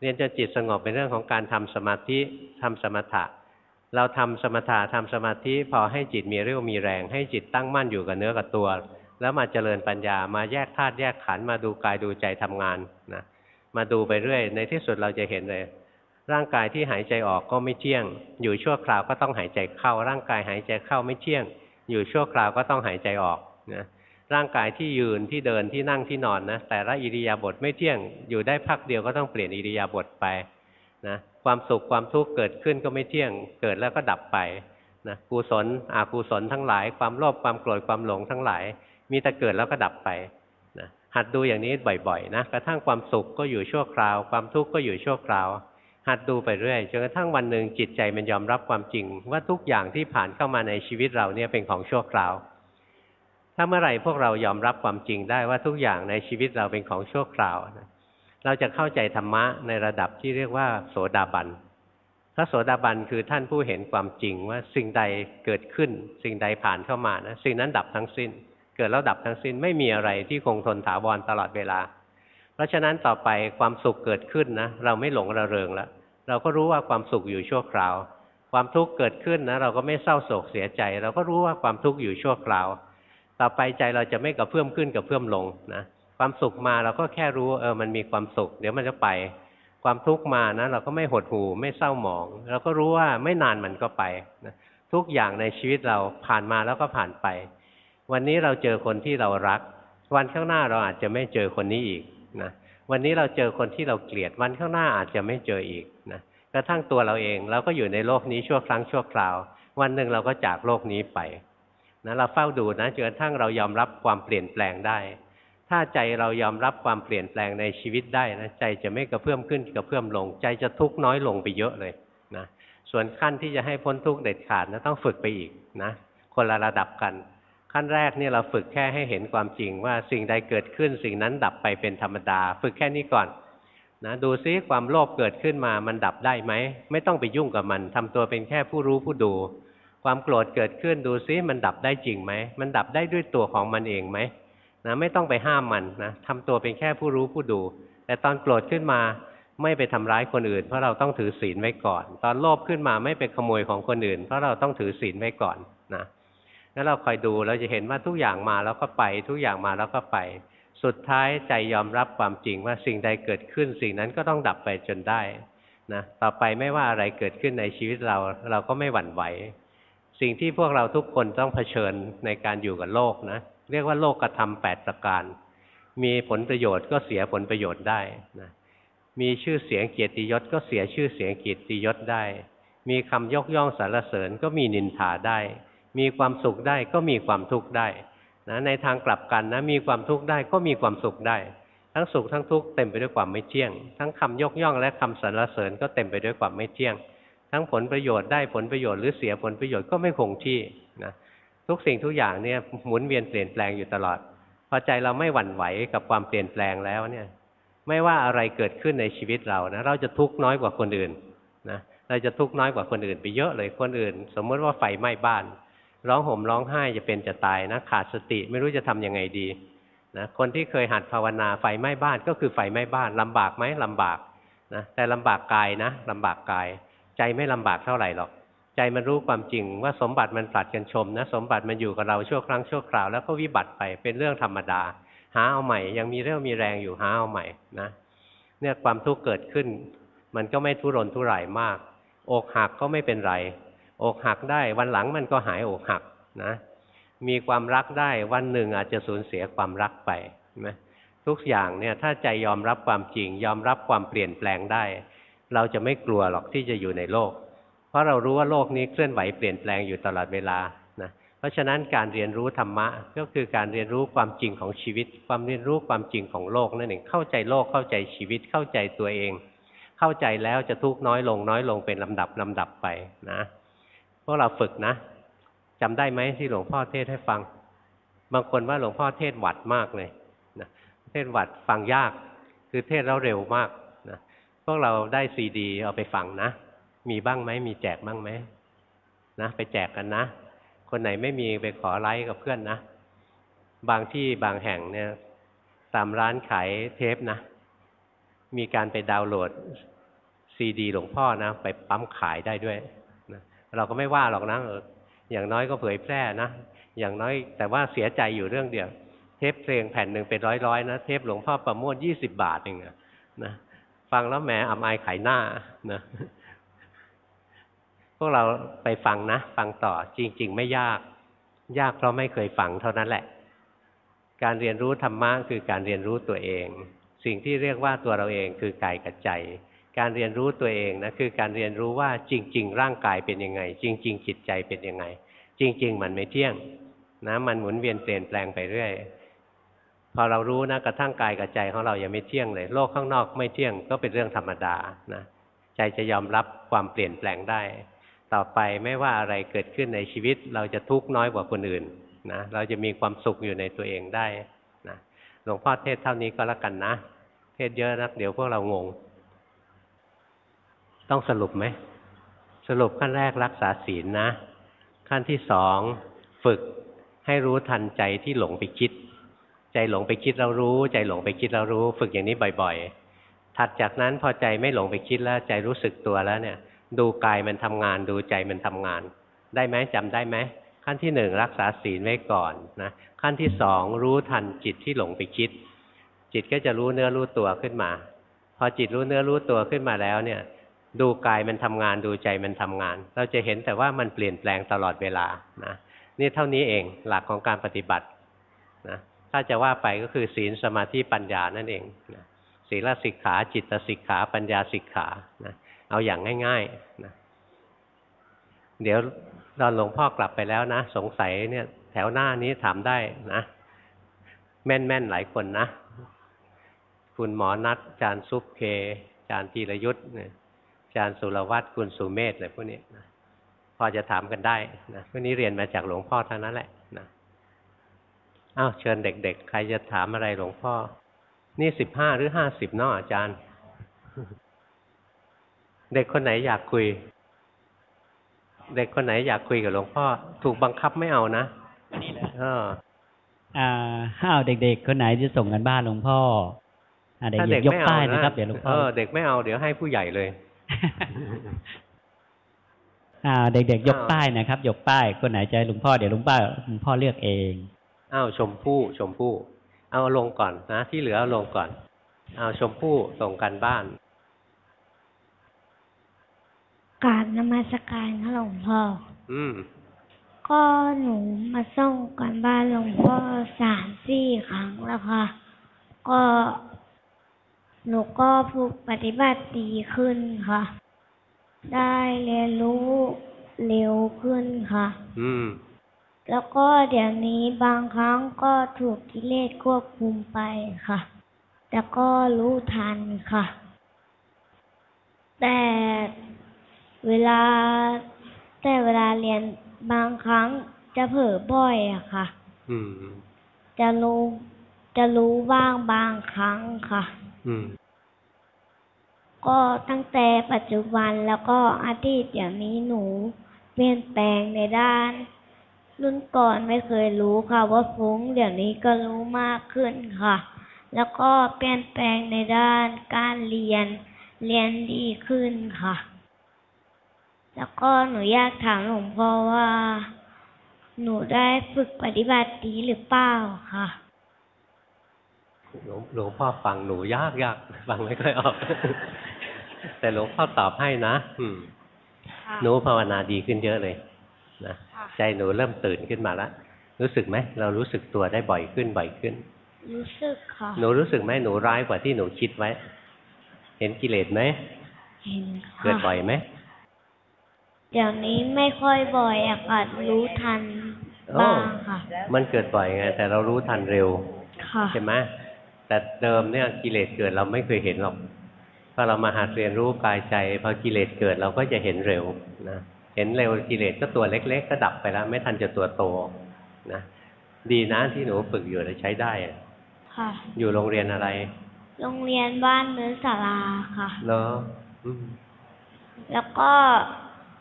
เรียนจนจิตสงบเป็นเรื่องของการทำสมาธิทำสมถะ เราทำสมถะทำสมาธิพอให้จิตมีเรี่ยวมีแรง ให้จิตตั้งมั่นอยู่กับเนื้อกับตัว แล้วมาเจริญปัญญามาแยกธาตุแยกขันธ์มาดูกายดูใจทำงานนะมาดูไปเรื่อย ในที่สุดเราจะเห็นเลย ร่างกายที่หายใจออกก็ไม่เที่ยง อยู่ชั่วคราวก็ต้องหายใจเข้า ร่างกายหายใจเข้าไม่เที่ยง อยู่ชั่วคราวก็ต้องหายใจออกนะร่างกายที่ยืนที่เดินที่นั่งที่นอนนะแต่ละอิริยาบถไม่เที่ยง อยู่ได้พักเดียวก็ต้องเปลี่ยนอิริยาบถไปนะความสุขความทุกข์เกิดขึ้นก็ไม่เที่ยง เกิดแล้วก็ดับไปนะกุศลอกุศลทั้งหลาย ความโลภความโกรธความหลงทั้งหลาย มีแต่เกิดแล้วก็ดับไปนะหัดดูอย่างนี้บ่อยๆนะกระทั่งความสุขก็อยู่ชั่วคราว ความทุกข์ก็อยู่ชั่วคราว หัดดูไปเรื่อยจนกระทั่งวันหนึ่งจิตใจมันยอมรับความจริง ว่าทุกอย่างที่ผ่านเข้ามาในชีวิตเราเนี่ยเป็นของชั่วคราว ถ้าเมื่อไหร่พวกเรายอมรับความจริงได้ว่าทุกอย่างในชีวิตเราเป็นของชั่วคราวนะเราจะเข้าใจธรรมะในระดับที่เรียกว่า โสดาบันพระโสดาบันคือท่านผู้เห็นความจริงว่าสิ่งใดเกิดขึ้น สิ่งใดผ่านเข้ามานะสิ่งนั้นดับทั้งสิ้น เกิดแล้วดับทั้งสิ้นไม่มีอะไรที่คงทนถาวรตลอดเวลา เพราะฉะนั้นต่อไปความสุขเกิดขึ้นนะเราไม่หลงระเริงแล้วเราก็รู้ว่าความสุขอยู่ชั่วคราว ความทุกข์เกิดขึ้นนะเราก็ไม่เศร้าโศกเสียใจ เราก็รู้ว่าความทุกข์อยู่ชั่วคราว ต่อไปใจเราจะไม่กระเพื่อมขึ้นกับเพื่อมลงนะความสุขมาเราก็แค่รู้เออมันมีความสุข เดี๋ยวมันจะไป ความทุกข์มานะเราก็ไม่หดหู่ไม่เศร้าหมอง เราก็รู้ว่าไม่นานมันก็ไปนะทุกอย่างในชีวิตเราผ่านมาแล้วก็ผ่านไป วันนี้เราเจอคนที่เรารัก วันข้างหน้าเราอาจจะไม่เจอคนนี้อีก นะวันนี้เราเจอคนที่เราเกลียดวันข้างหน้าอาจจะไม่เจออีกนะกระทั่งตัวเราเองเราก็อยู่ในโลกนี้ชั่วครั้งชั่วคราว วันหนึ่งเราก็จากโลกนี้ไปนะเราเฝ้าดูนะจนกระทั่งเรายอมรับความเปลี่ยนแปลงได้ ถ้าใจเรายอมรับความเปลี่ยนแปลงในชีวิตได้นะใจจะไม่กระเพื่อมขึ้นกระเพื่อมลง ใจจะทุกข์น้อยลงไปเยอะเลยนะส่วนขั้นที่จะให้พ้นทุกข์เด็ดขาดนะต้องฝึกไปอีกนะคนละระดับกัน ขั้นแรกเนี่ยเราฝึกแค่ให้เห็นความจริงว่าสิ่งใดเกิดขึ้น สิ่งนั้นดับไปเป็นธรรมดา ฝึกแค่นี้ก่อนนะดูซิความโลภเกิดขึ้นมามันดับได้ไหม ไม่ต้องไปยุ่งกับมันทำตัวเป็นแค่ผู้รู้ผู้ดู ความโกรธเกิดขึ้นดูซิมันดับได้จริงไหม มันดับได้ด้วยตัวของมันเองไหมนะไม่ต้องไปห้ามมันนะทำตัวเป็นแค่ผู้รู้ผู้ดู แต่ตอนโกรธขึ้นมาไม่ไปทำร้ายคนอื่น เพราะเราต้องถือศีลไว้ก่อน ตอนโลภขึ้นมาไม่ไปขโมยของคนอื่น เพราะเราต้องถือศีลไว้ก่อนนะ แล้วเราคอยดูเราจะเห็นว่าทุกอย่างมาแล้วก็ไป ทุกอย่างมาแล้วก็ไป สุดท้ายใจยอมรับความจริงว่าสิ่งใดเกิดขึ้น สิ่งนั้นก็ต้องดับไปจนได้นะต่อไปไม่ว่าอะไรเกิดขึ้นในชีวิตเราเราก็ไม่หวั่นไหว สิ่งที่พวกเราทุกคนต้องเผชิญในการอยู่กับโลกนะเรียกว่าโลกกระทำแปดประการ มีผลประโยชน์ก็เสียผลประโยชน์ได้นะมีชื่อเสียงเกียรติยศก็เสียชื่อเสียงเกียรติยศได้ มีคำยกย่องสรรเสริญก็มีนินทาได้ มีความสุขได้ก็มีความทุกข์ได้นะในทางกลับกันนะมีความทุกข์ได้ก็มีความสุขได้ ทั้งสุขทั้งทุกข์เต็มไปด้วยความไม่เที่ยง ทั้งคำยกย่องและคำสรรเสริญก็เต็มไปด้วยความไม่เที่ยง ทั้งผลประโยชน์ได้ผลประโยชน์หรือเสียผลประโยชน์ก็ไม่คงที่นะทุกสิ่งทุกอย่างเนี่ยหมุนเวียนเปลี่ยนแปลงอยู่ตลอดพอใจเราไม่หวั่นไหวกับความเปลี่ยนแปลงแล้วเนี่ยไม่ว่าอะไรเกิดขึ้นในชีวิตเรานะเราจะทุกข์น้อยกว่าคนอื่นนะเราจะทุกข์น้อยกว่าคนอื่นไปเยอะเลยคนอื่น สมมติว่าไฟไหม้บ้าน ร้องห่มร้องไห้จะเป็นจะตายนะขาดสติไม่รู้จะทํำยังไงดีนะคนที่เคยหัดภาวนาไฟไหม้บ้านก็คือไฟไหม้บ้านลำบากไหมลำบากนะแต่ลำบากกายนะลำบากกาย ใจไม่ลำบากเท่าไหร่หรอก ใจมันรู้ความจริงว่าสมบัติมันผลัดกันชมนะสมบัติมันอยู่กับเราชั่วครั้งชั่วคราวแล้วก็วิบัติไปเป็นเรื่องธรรมดา หาเอาใหม่ ยังมีเรื่องมีแรงอยู่หาเอาใหม่นะเนี่ยความทุกข์เกิดขึ้น มันก็ไม่ทุรนทุรายมาก อกหักก็ไม่เป็นไร อกหักได้ วันหลังมันก็หายอกหักนะ มีความรักได้วันหนึ่งอาจจะสูญเสียความรักไปนะทุกอย่างเนี่ยถ้าใจยอมรับความจริง ยอมรับความเปลี่ยนแปลงได้ เราจะไม่กลัวหรอกที่จะอยู่ในโลก เพราะเรารู้ว่าโลกนี้เคลื่อนไหวเปลี่ยนแปลงอยู่ตลอดเวลานะเพราะฉะนั้นการเรียนรู้ธรรมะก็คือการเรียนรู้ความจริงของชีวิต ความเรียนรู้ความจริงของโลกนั่นเองเข้าใจโลกเข้าใจชีวิตเข้าใจตัวเอง เข้าใจแล้วจะทุกข์น้อยลงน้อยลงเป็นลำดับลำดับไปนะ พวกเราฝึกนะจำได้ไหมที่หลวงพ่อเทศให้ฟัง บางคนว่าหลวงพ่อเทศหวัดมากเลยนะเทศหวัดฟังยาก คือเทศแล้วเร็วมากพวกเราได้ซีดีเอาไปฟังนะ มีบ้างไหมมีแจกบ้างไหมนะไปแจกกันนะ คนไหนไม่มีไปขอไลค์กับเพื่อนนะ บางที่บางแห่งเนี่ย ตามร้านขายเทปนะ มีการไปดาวน์โหลดซีดีหลวงพ่อนะ ไปปั๊มขายได้ด้วย เราก็ไม่ว่าหรอกนะเอออย่างน้อยก็เผยแพร่นะอย่างน้อยแต่ว่าเสียใจอยู่เรื่องเดียว เทปเพลงแผ่นหนึ่งเป็นร้อยๆนะเทปหลวงพ่อประโมทยี่สิบบาทเองนะฟังแล้วแหมอับอายขายหน้านะพวกเราไปฟังนะ ฟังต่อจริง ๆ ไม่ยาก ยากเพราะไม่เคยฟังเท่านั้นแหละ การเรียนรู้ธรรมะคือการเรียนรู้ตัวเอง สิ่งที่เรียกว่าตัวเราเองคือกายกับใจ การเรียนรู้ตัวเองนะคือการเรียนรู้ว่าจริง ๆ ร่างกายเป็นยังไง จริง ๆ จิตใจเป็นยังไง จริง ๆ มันไม่เที่ยงนะมันหมุนเวียนเปลี่ยนแปลงไปเรื่อยพอเรารู้นะกระทั่งกายกับใจของเรายังไม่เที่ยงเลยโลกข้างนอกไม่เที่ยงก็เป็นเรื่องธรรมดานะใจจะยอมรับความเปลี่ยนแปลงได้ ต่อไปไม่ว่าอะไรเกิดขึ้นในชีวิต เราจะทุกข์น้อยกว่าคนอื่นนะเราจะมีความสุขอยู่ในตัวเองได้นะหลวงพ่อเทศเท่านี้ก็แล้วกันนะ เทศเยอะนักเดี๋ยวพวกเรางง ต้องสรุปไหม สรุปขั้นแรกรักษาศีลนะ ขั้นที่สองฝึกให้รู้ทันใจที่หลงไปคิด ใจหลงไปคิดเรารู้ ใจหลงไปคิดเรารู้ ฝึกอย่างนี้บ่อยๆ ถัดจากนั้นพอใจไม่หลงไปคิดแล้วใจรู้สึกตัวแล้วเนี่ย ดูกายมันทำงาน ดูใจมันทำงาน ได้ไหมจำได้ไหมขั้นที่หนึ่งรักษาศีลไว้ก่อนนะขั้นที่สองรู้ทันจิตที่หลงไปคิด จิตก็จะรู้เนื้อรู้ตัวขึ้นมา พอจิตรู้เนื้อรู้ตัวขึ้นมาแล้วเนี่ย ดูกายมันทำงานดูใจมันทำงาน เราจะเห็นแต่ว่ามันเปลี่ยนแปลงตลอดเวลานะนี่เท่านี้เองหลักของการปฏิบัตินะถ้าจะว่าไปก็คือศีลสมาธิปัญญานั่นเองนะศีลสิกขา จิตสิกขา ปัญญาสิกขานะเอาอย่างง่ายๆนะเดี๋ยวตอนหลวงพ่อกลับไปแล้วนะ สงสัยเนี่ยแถวหน้านี้ถามได้นะ แม่นๆหลายคนนะ คุณหมอนัดจารย์ซุปเคจารย์ธีรยุทธ์เนี่ย จารย์สุรวัตรคุณสุเมธอะไรพวกนี้นะพอจะถามกันได้นะพวกนี้เรียนมาจากหลวงพ่อทั้งนั้นแหละนะอ้าวเชิญเด็ก ๆ ใครจะถามอะไรหลวงพ่อ นี่สิบห้าหรือห้าสิบเนาะอาจารย์ เด็กคนไหนอยากคุย เด็กคนไหนอยากคุยกับหลวงพ่อ ถูกบังคับไม่เอานะนี่แหละเอออ่าห้าวเด็ก ๆ คนไหนจะส่งกันบ้านหลวงพ่ออ่าเด็กถ้าๆเด็กยกไม่เอาป้ายนะนะครับเดี๋ยวหลวงพ่เอออเด็กไม่เอาเดี๋ยวให้ผู้ใหญ่เลย อ่าเด็กๆยกอ้าวป้ายนะครับ ยกป้ายคนไหนจะให้หลวงพ่อเดี๋ยวหลวงพ่อหลวงพ่อเลือกเองอ้าวชมพู่ชมพู่ เอาลงก่อนนะ ที่เหลือเอาลงก่อนเอาชมพู่ส่งกันบ้านกราบนมัสการค่ะหลวงพ่อ อืม ก็หนูมาส่งกันบ้านหลวงพ่อสามสี่ครั้งแล้วค่ะ ก็ หนูก็ฝึกปฏิบัติดีขึ้นค่ะ ได้เรียนรู้เร็วขึ้นค่ะ อืม แล้วก็เดี๋ยวนี้บางครั้งก็ถูกกิเลสควบคุมไปค่ะ แต่ก็รู้ทันค่ะ แต่เวลา แต่เวลาเรียนบางครั้งจะเผลอบ่อยอะค่ะ อืม จะรู้จะรู้บ้างบางครั้งค่ะอืม ก็ตั้งแต่ปัจจุบันแล้วก็อดีตเดี๋ยวนี้หนูเปลี่ยนแปลงในด้าน รุ่นก่อนไม่เคยรู้ค่ะว่าฟุ้งเดี๋ยวนี้ก็รู้มากขึ้นค่ะ แล้วก็เปลี่ยนแปลงในด้านการเรียนเรียนดีขึ้นค่ะ แล้วก็หนูอยากถามหลวงพ่อว่า หนูได้ฝึกปฏิบัติดีหรือเปล่าค่ะ หลวงหลวงพ่อฟังหนูยากยากฟังไม่ค่อยออก แต่หลวงพ่อตอบให้นะอืมหนูภาวนาดีขึ้นเยอะเลยนะใจหนูเริ่มตื่นขึ้นมาแล้วรู้สึกไหมเรารู้สึกตัวได้บ่อยขึ้นบ่อยขึ้น รู้สึกค่ะ หนูรู้สึกไหมหนูร้ายกว่าที่หนูคิดไว้ เห็นกิเลสไหมเห็นค่ะเกิดบ่อยไหมเดี๋ยวนี้ไม่ค่อยบ่อยอะค่ะรู้ทันโอ้บ้างค่ะ มันเกิดบ่อยไงแต่เรารู้ทันเร็วค่ะใช่ไหม แต่เดิมเนี่ยกิเลสเกิดเราไม่เคยเห็นหรอกพอเรามาหัดเรียนรู้กายใจพอกิเลสเกิดเราก็จะเห็นเร็วนะเห็นเร็วกิเลสก็ตัวเล็ก ๆ ก็ดับไปแล้ว ไม่ทันจะตัวโตนะดีนะที่หนูฝึกอยู่แล้วใช้ได้อะค่ะ อยู่โรงเรียนอะไร โรงเรียนบ้านเนื้อสาราค่ะเหรออืมแล้วก็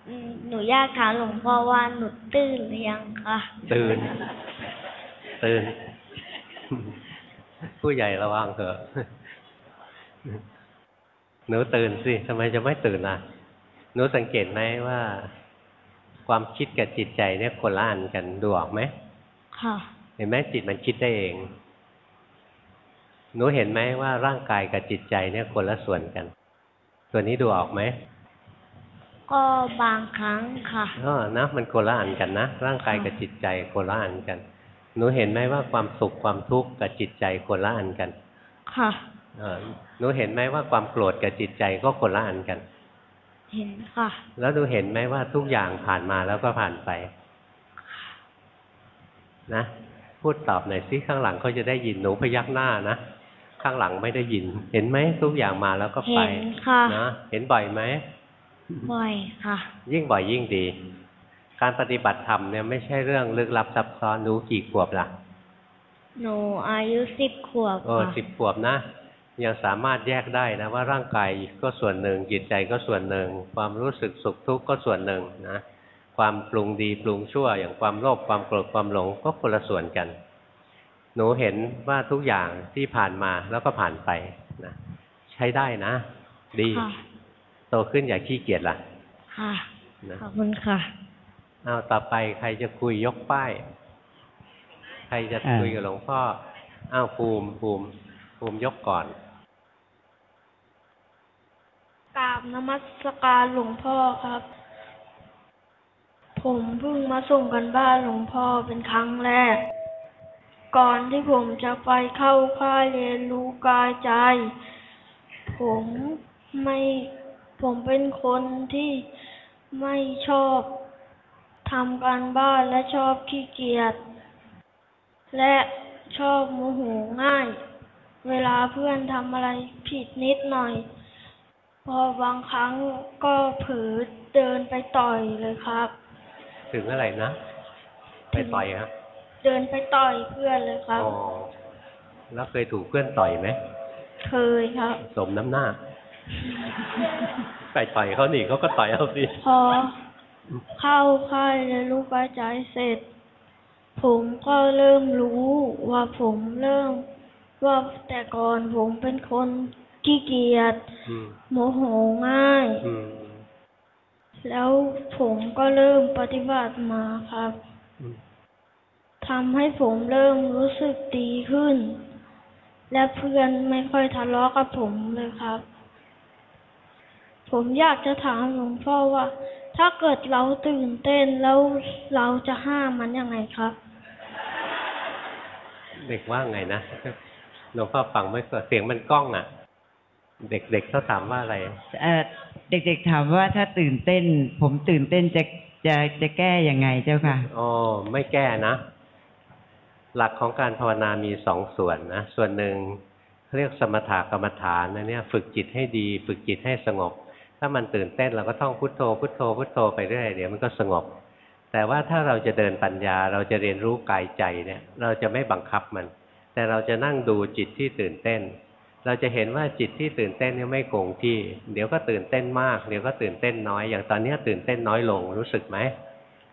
อืมหนูอยากถามหลวงพ่อว่าหนูตื่นหรือยังคะตื่นตื่น ผู้ใหญ่ระวังเถอะหนูตื่นสิทำไมจะไม่ตื่นล่ะ หนูสังเกตไหมว่า ความคิดกับจิตใจเนี่ยคนละอันกันดูออกไหมค่ะเห็นไหมจิตมันคิดได้เอง หนูเห็นไหมว่าร่างกายกับจิตใจเนี่ยคนละส่วนกัน ตัวนี้ดูออกไหมก็บางครั้งค่ะอ๋อนะมันคนละอันกันนะร่างกายกับจิตใจคนละอันกัน หนูเห็นไหมว่าความสุขความทุกข์กับจิตใจคนละอันกัน ค่ะเออหนูเห็นไหมว่าความโกรธกับจิตใจก็คนละอันกัน เห็นค่ะ แล้วหนูเห็นไหมว่าทุกอย่างผ่านมาแล้วก็ผ่านไป นะ พูดตอบหน่อยสิข้างหลังเขาจะได้ยินหนูพยักหน้านะข้างหลังไม่ได้ยิน เห็นไหมทุกอย่างมาแล้วก็ไปเห็นค่ะนะเห็นบ่อยไหมบ่อยค่ะ ยิ่งบ่อยยิ่งดี การปฏิบัติธรรมเนี่ยไม่ใช่เรื่องลึกลับซับซ้อนหนูกี่ขวบล่ะหนูอายุสิบขวบโอ้ค่ะสิบขวบนะยังสามารถแยกได้นะว่าร่างกายก็ส่วนหนึ่งจิตใจก็ส่วนหนึ่ง ความรู้สึกสุขทุกข์ก็ส่วนหนึ่งนะความปรุงดีปรุงชั่ว อย่างความโลภความโกรธความหลงก็คนละส่วนกัน หนูเห็นว่าทุกอย่างที่ผ่านมาแล้วก็ผ่านไปนะใช้ได้นะ ดีค่ะโตขึ้นอย่าขี้เกียจล่ะ ค่ะนะขอบคุณค่ะ เอาต่อไปใครจะคุยยกป้าย ใครจะคุยกับหลวงพ่ออ้าวภูมิภูมิภูมิยกก่อนกราบนมัสการหลวงพ่อครับ ผมเพิ่งมาส่งกันบ้านหลวงพ่อเป็นครั้งแรก ก่อนที่ผมจะไปเข้าค่ายเรียนรู้กายใจ ผมไม่ผมเป็นคนที่ไม่ชอบ ทำการบ้านและชอบขี้เกียจ และชอบโมโหง่าย เวลาเพื่อนทำอะไรผิดนิดหน่อย พอบางครั้งก็เผลอเดินไปต่อยเลยครับ ถึงอะไรนะ ไปต่อยฮะเดินไปต่อยเพื่อนเลยครับอ๋อแล้วเคยถูกเพื่อนต่อยไหมเคยครับ สมน้ำหน้า ไปต่อยเขาหนีเขาก็ต่อยเอาสิพอ เข้าค่ายเรียนรู้กายใจเสร็จ ผมก็เริ่มรู้ว่าผมเริ่ม ว่าแต่ก่อนผมเป็นคนขี้เกียจอืมโมโหง่ายอืมแล้วผมก็เริ่มปฏิบัติมาครับอืมทำให้ผมเริ่มรู้สึกดีขึ้น และเพื่อนไม่ค่อยทะเลาะกับผมเลยครับ ผมอยากจะถามหลวงพ่อว่า ถ้าเกิดเราตื่นเต้นแล้วเราจะห้ามมันยังไงครับ เด็กว่าไงนะหลวงพ่อฟังไม่เกิดเสียงมันกล้องอะ เด็กๆเขาถามว่าอะไรเอ่อเด็กๆถามว่าถ้าตื่นเต้น ผมตื่นเต้นจะจะจะแก้ยังไงเจ้าค่ะอ๋อไม่แก้นะ หลักของการภาวนามีสองส่วนนะ ส่วนหนึ่งเรียกสมถกรรมฐานนะเนี่ย ฝึกจิตให้ดี ฝึกจิตให้สงบ ถ้ามันตื่นเต้นเราก็ท่องพุทโธพุทโธพุทโธไปเรื่อยเดี๋ยวมันก็สงบ แต่ว่าถ้าเราจะเดินปัญญาเราจะเรียนรู้กายใจเนี่ย เราจะไม่บังคับมัน แต่เราจะนั่งดูจิตที่ตื่นเต้น เราจะเห็นว่าจิตที่ตื่นเต้นเนี่ยไม่คงที่ เดี๋ยวก็ตื่นเต้นมาก เดี๋ยวก็ตื่นเต้นน้อย อย่างตอนเนี้ยตื่นเต้นน้อยลงรู้สึกไหม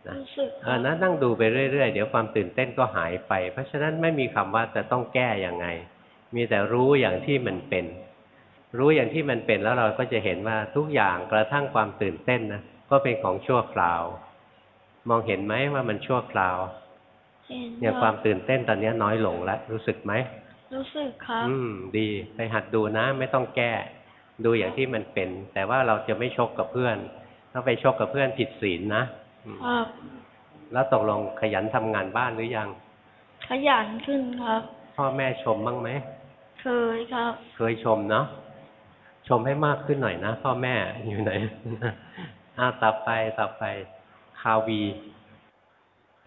นะรู้สึกคเอรัอบนะนั่งดูไปเรื่อยๆเดี๋ยวความตื่นเต้นก็หายไป เพราะฉะนั้นไม่มีคำว่าจะต้องแก้ยังไง มีแต่รู้อย่างที่มันเป็น รู้อย่างที่มันเป็นแล้วเราก็จะเห็นว่าทุกอย่างกระทั่งความตื่นเต้นนะก็เป็นของชั่วคราว มองเห็นไหมว่ามันชั่วคราวเห็นเนี่ยคควารัมบตื่นเต้นตอนนี้น้อยลงแล้วรู้สึกไหมรู้สึกครับอืม ดีไปหัดดูนะ ไม่ต้องแก้ ดูอย่างที่มันเป็น แต่ว่าเราจะไม่ชกกับเพื่อนถ้าไปชกกับเพื่อนผิดศีลนะอืมครับแล้วตกลงขยันทำงานบ้านหรือยัง ขยันขึ้นครับ พ่อแม่ชมบ้างไหมเคยครับ เคยชมเนาะ ชมให้มากขึ้นหน่อยนะ พ่อแม่อยู่ไหนอ้าวต่อไปต่อไปคาวี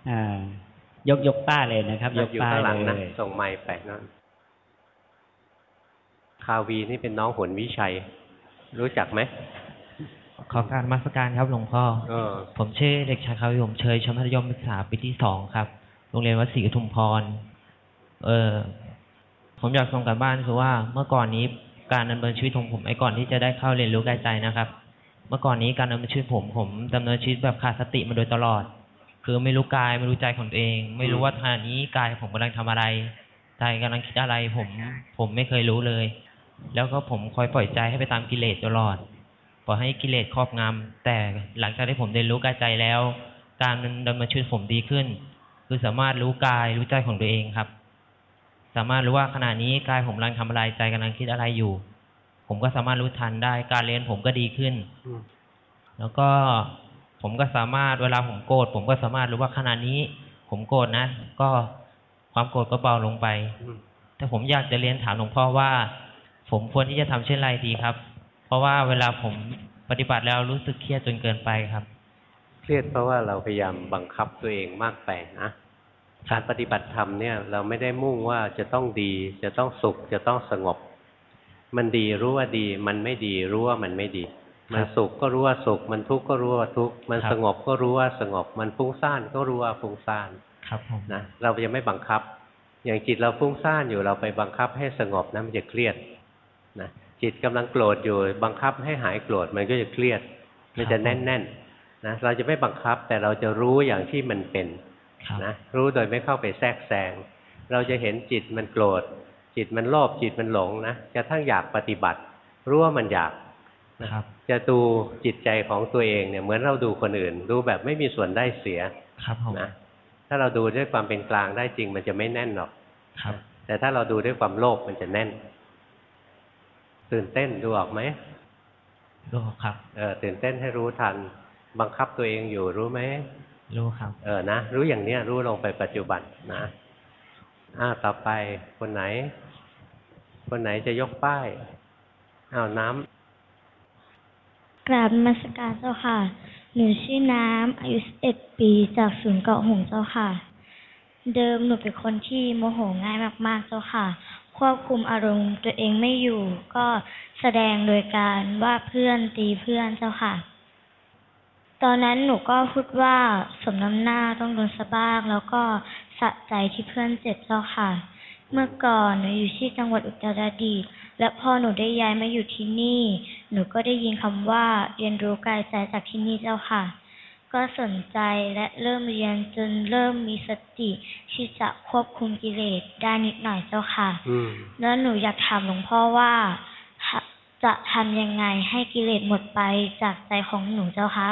อ่ายกยกป้ายเลยนะครับ ยกอยู่ป้ายข้างหลังเลนะยส่งไม้ไปนั่นคาวีนี่เป็นน้องหนวิชัย รู้จักไหมขอการนมาสการครับหลวงพ่อเออผมชื่อเด็กชายคาวิผมเชยชั้นมัธยมศึกษาปีที่สองครับ โรงเรียนวัดศรีอุทุมพร เออผมอยากส่งการบ้านคือว่าเมื่อก่อนนี้ การดำเนินชีวิตของผมไอ้ก่อนที่จะได้เข้าเรียนรู้กายใจนะครับ เมื่อก่อนนี้การดำเนินชีวิตผมผมดำเนินชีวิตแบบขาดสติมาโดยตลอด คือไม่รู้กายไม่รู้ใจของตัวเอง ไม่รู้ว่าขณะนี้กายผมกำลังทำอะไรใจกำลังคิดอะไรผมผมไม่เคยรู้เลย แล้วก็ผมคอยปล่อยใจให้ไปตามกิเลสตลอดปล่อยให้กิเลสครอบงำแต่หลังจากที่ผมได้รู้กายใจแล้ว การดำเนินชีวิตผมดีขึ้น คือสามารถรู้กายรู้ใจของตัวเองครับ สามารถรู้ว่าขณะนี้กายผมกำลังทำอะไรใจกำลังคิดอะไรอยู่ ผมก็สามารถรู้ทันได้ การเรียนผมก็ดีขึ้นอืมแล้วก็ผมก็สามารถเวลาผมโกรธผมก็สามารถรู้ว่าขณะนี้ ผมโกรธนะ ก็ความโกรธก็เบาลงไปอืมแต่ผมอยากจะเรียนถามหลวงพ่อว่า ผมควรที่จะทำเช่นไรดีครับ เพราะว่าเวลาผมปฏิบัติแล้วรู้สึกเครียดจนเกินไปครับ เครียดเพราะว่าเราพยายามบังคับตัวเองมากไปนะ การปฏิบัติธรรมเนี่ยเราไม่ได้มุ่งว่าจะต้องดี จะต้องสุข จะต้องสงบ มันดีรู้ว่าดี มันไม่ดีรู้ว่ามันไม่ดี มันสุขก็รู้ว่าสุข มันทุกข์ก็รู้ว่าทุกข์ มันครับสงบก็รู้ว่าสงบ มันฟุ้งซ่านก็รู้ว่าฟุ้งซ่านครับผมนะเราจะไม่บังคับ อย่างจิตเราฟุ้งซ่านอยู่เราไปบังคับให้สงบนะมันจะเครียดนะจิตกำลังโกรธอยู่บังคับให้หายโกรธมันก็จะเครียด มันจะแน่นๆนะเราจะไม่บังคับแต่เราจะรู้อย่างที่มันเป็นครับ นะรู้โดยไม่เข้าไปแทรกแซงเราจะเห็นจิตมันโกรธ จิตมันโลภจิตมันหลงนะกระทั่งอยากปฏิบัติ รู้ว่ามันอยากครับ จะดูจิตใจของตัวเองเนี่ยเหมือนเราดูคนอื่น ดูแบบไม่มีส่วนได้เสียครับผมนะถ้าเราดูด้วยความเป็นกลางได้จริง มันจะไม่แน่นหรอกครับ แต่ถ้าเราดูด้วยความโลภมันจะแน่น ตื่นเต้นดูออกไหมรู้ครับเออตื่นเต้นให้รู้ทัน บังคับตัวเองอยู่รู้ไหม รู้ครับ เออนะรู้อย่างเนี้ย รู้ลงไปปัจจุบันนะอ้าวต่อไปคนไหน คนไหนจะยกป้ายอ้าวน้ำกราบนมัสการเจ้าค่ะ หนูชื่อน้ำอายุ11ปีจากศูนย์เกาะหงส์เจ้าค่ะ เดิมหนูเป็นคนที่โมโหง่ายมาก ๆ เจ้าค่ะ ควบคุมอารมณ์ตัวเองไม่อยู่ ก็แสดงโดยการว่าเพื่อนตีเพื่อนเจ้าค่ะ ตอนนั้นหนูก็พูดว่าสมน้ำหน้าต้องโดนสะบ้าง แล้วก็สะใจที่เพื่อนเจ็บเจ้าค่ะ เมื่อก่อนหนูอยู่ที่จังหวัดอุตรดิตถ์และพอหนูได้ย้ายมาอยู่ที่นี่ หนูก็ได้ยินคำว่าเรียนรู้กายใจจากที่นี่เจ้าค่ะ ก็สนใจและเริ่มเรียนจนเริ่มมีสติที่จะควบคุมกิเลสได้นิดหน่อยเจ้าค่ะอืมแล้วหนูอยากถามหลวงพ่อว่าฮะจะทำยังไงให้กิเลสหมดไปจากใจของหนูเจ้าคะ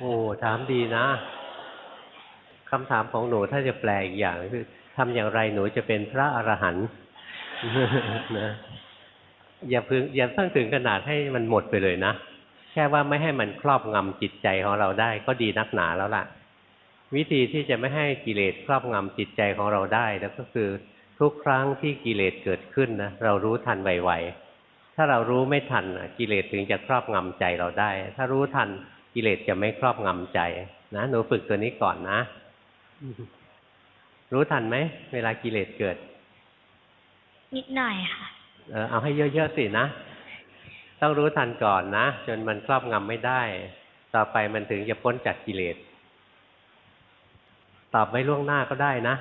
โอ้ถามดีนะคำถามของหนูถ้าจะแปลอีกอย่างคือทำอย่างไรหนูจะเป็นพระอรหันต์นะอย่าเพิ่งอย่าเพิ่งถึงขนาดให้มันหมดไปเลยนะ แค่ว่าไม่ให้มันครอบงำจิตใจของเราได้ ก็ดีนักหนาแล้วล่ะ วิธีที่จะไม่ให้กิเลสครอบงำจิตใจของเราได้แล้วก็คือทุกครั้งที่กิเลสเกิดขึ้นนะเรารู้ทันไวๆถ้าเรารู้ไม่ทันกิเลสถึงจะครอบงำใจเราได้ ถ้ารู้ทัน กิเลสจะไม่ครอบงำใจนะหนูฝึกตัวนี้ก่อนนะ รู้ทันไหมเวลากิเลสเกิด นิดหน่อยค่ะ เออเอาให้เยอะๆสินะ ต้องรู้ทันก่อนนะ จนมันครอบงำไม่ได้ ต่อไปมันถึงจะพ้นจากกิเลสตอบไว้ล่วงหน้าก็ได้นะ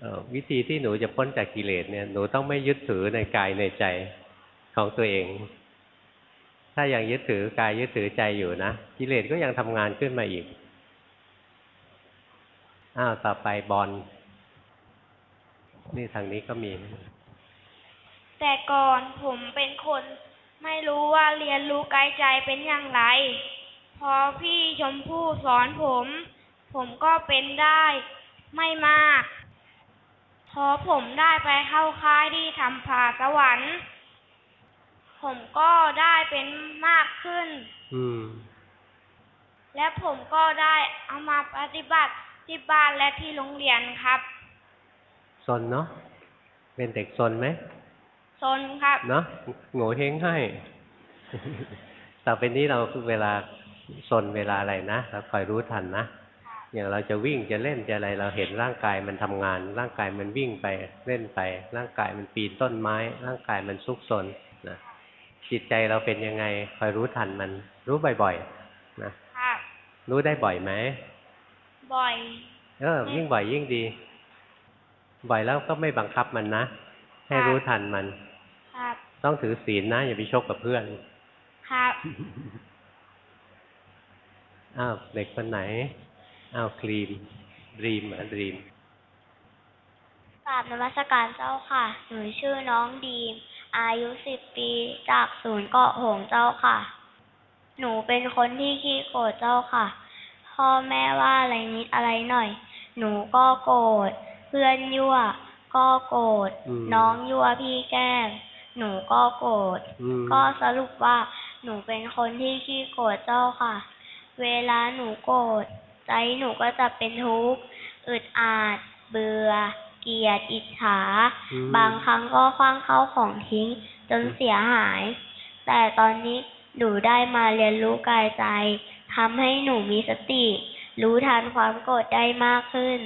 เอ่อวิธีที่หนูจะพ้นจากกิเลสเนี่ยหนูต้องไม่ยึดถือในกายในใจของตัวเอง ถ้ายังยึดถือกายยึดถือใจอยู่นะกิเลสก็ยังทำงานขึ้นมาอีกอ้าวต่อไปบอลนี่ทางนี้ก็มี แต่ก่อนผมเป็นคนไม่รู้ว่าเรียนรู้กายใจเป็นอย่างไร พอพี่ชมพู่สอนผม ผมก็เป็นได้ไม่มาก พอผมได้ไปเข้าค่ายที่ทำผ่าสวรรค์ ผมก็ได้เป็นมากขึ้น อืม และผมก็ได้เอามาปฏิบัติที่บ้านและที่โรงเรียนครับซนเนาะเป็นเด็กซนไหมซนครับเนาะโง่เฮงให้ต่อไปนี้เราเวลาซนเวลาอะไรนะเราคอยรู้ทันนะอย่างเราจะวิ่งจะเล่นจะอะไร เราเห็นร่างกายมันทำงาน ร่างกายมันวิ่งไปเล่นไป ร่างกายมันปีนต้นไม้ ร่างกายมันซุกซนนะ จิตใจเราเป็นยังไงคอยรู้ทันมัน รู้บ่อยๆนะครับรู้ได้บ่อยไหมบ่อย เออ ยิ่งบ่อยยิ่งดี บ่อยแล้วก็ไม่บังคับมันนะ ให้ครับรู้ทันมันครับต้องถือศีลนะ อย่าไปชกกับเพื่อน ครับอ้าวเด็กคนไหนอ้าวครีมดรีมอะดรีมกราบนมัสการเจ้าค่ะ หนูชื่อน้องดรีม อายุสิบปีจากศูนย์เกาะหงส์เจ้าค่ะ หนูเป็นคนที่ขี้โกรธเจ้าค่ะ พ่อแม่ว่าอะไรนิดอะไรหน่อย หนูก็โกรธ เพื่อนยั่ว ก็โกรธ อืม น้องยั่วพี่แกล้งหนูก็โกรธ อืมก็สรุปว่าหนูเป็นคนที่ขี้โกรธเจ้าค่ะ เวลาหนูโกรธใจหนูก็จะเป็นทุกข์อึดอัดเบื่อ เกลียดอิจฉาอืมบางครั้งก็คว้างเข้าของทิ้ง จนเสียหาย แต่ตอนนี้หนูได้มาเรียนรู้กายใจทำให้หนูมีสติ รู้ทันความโกรธได้มากขึ้น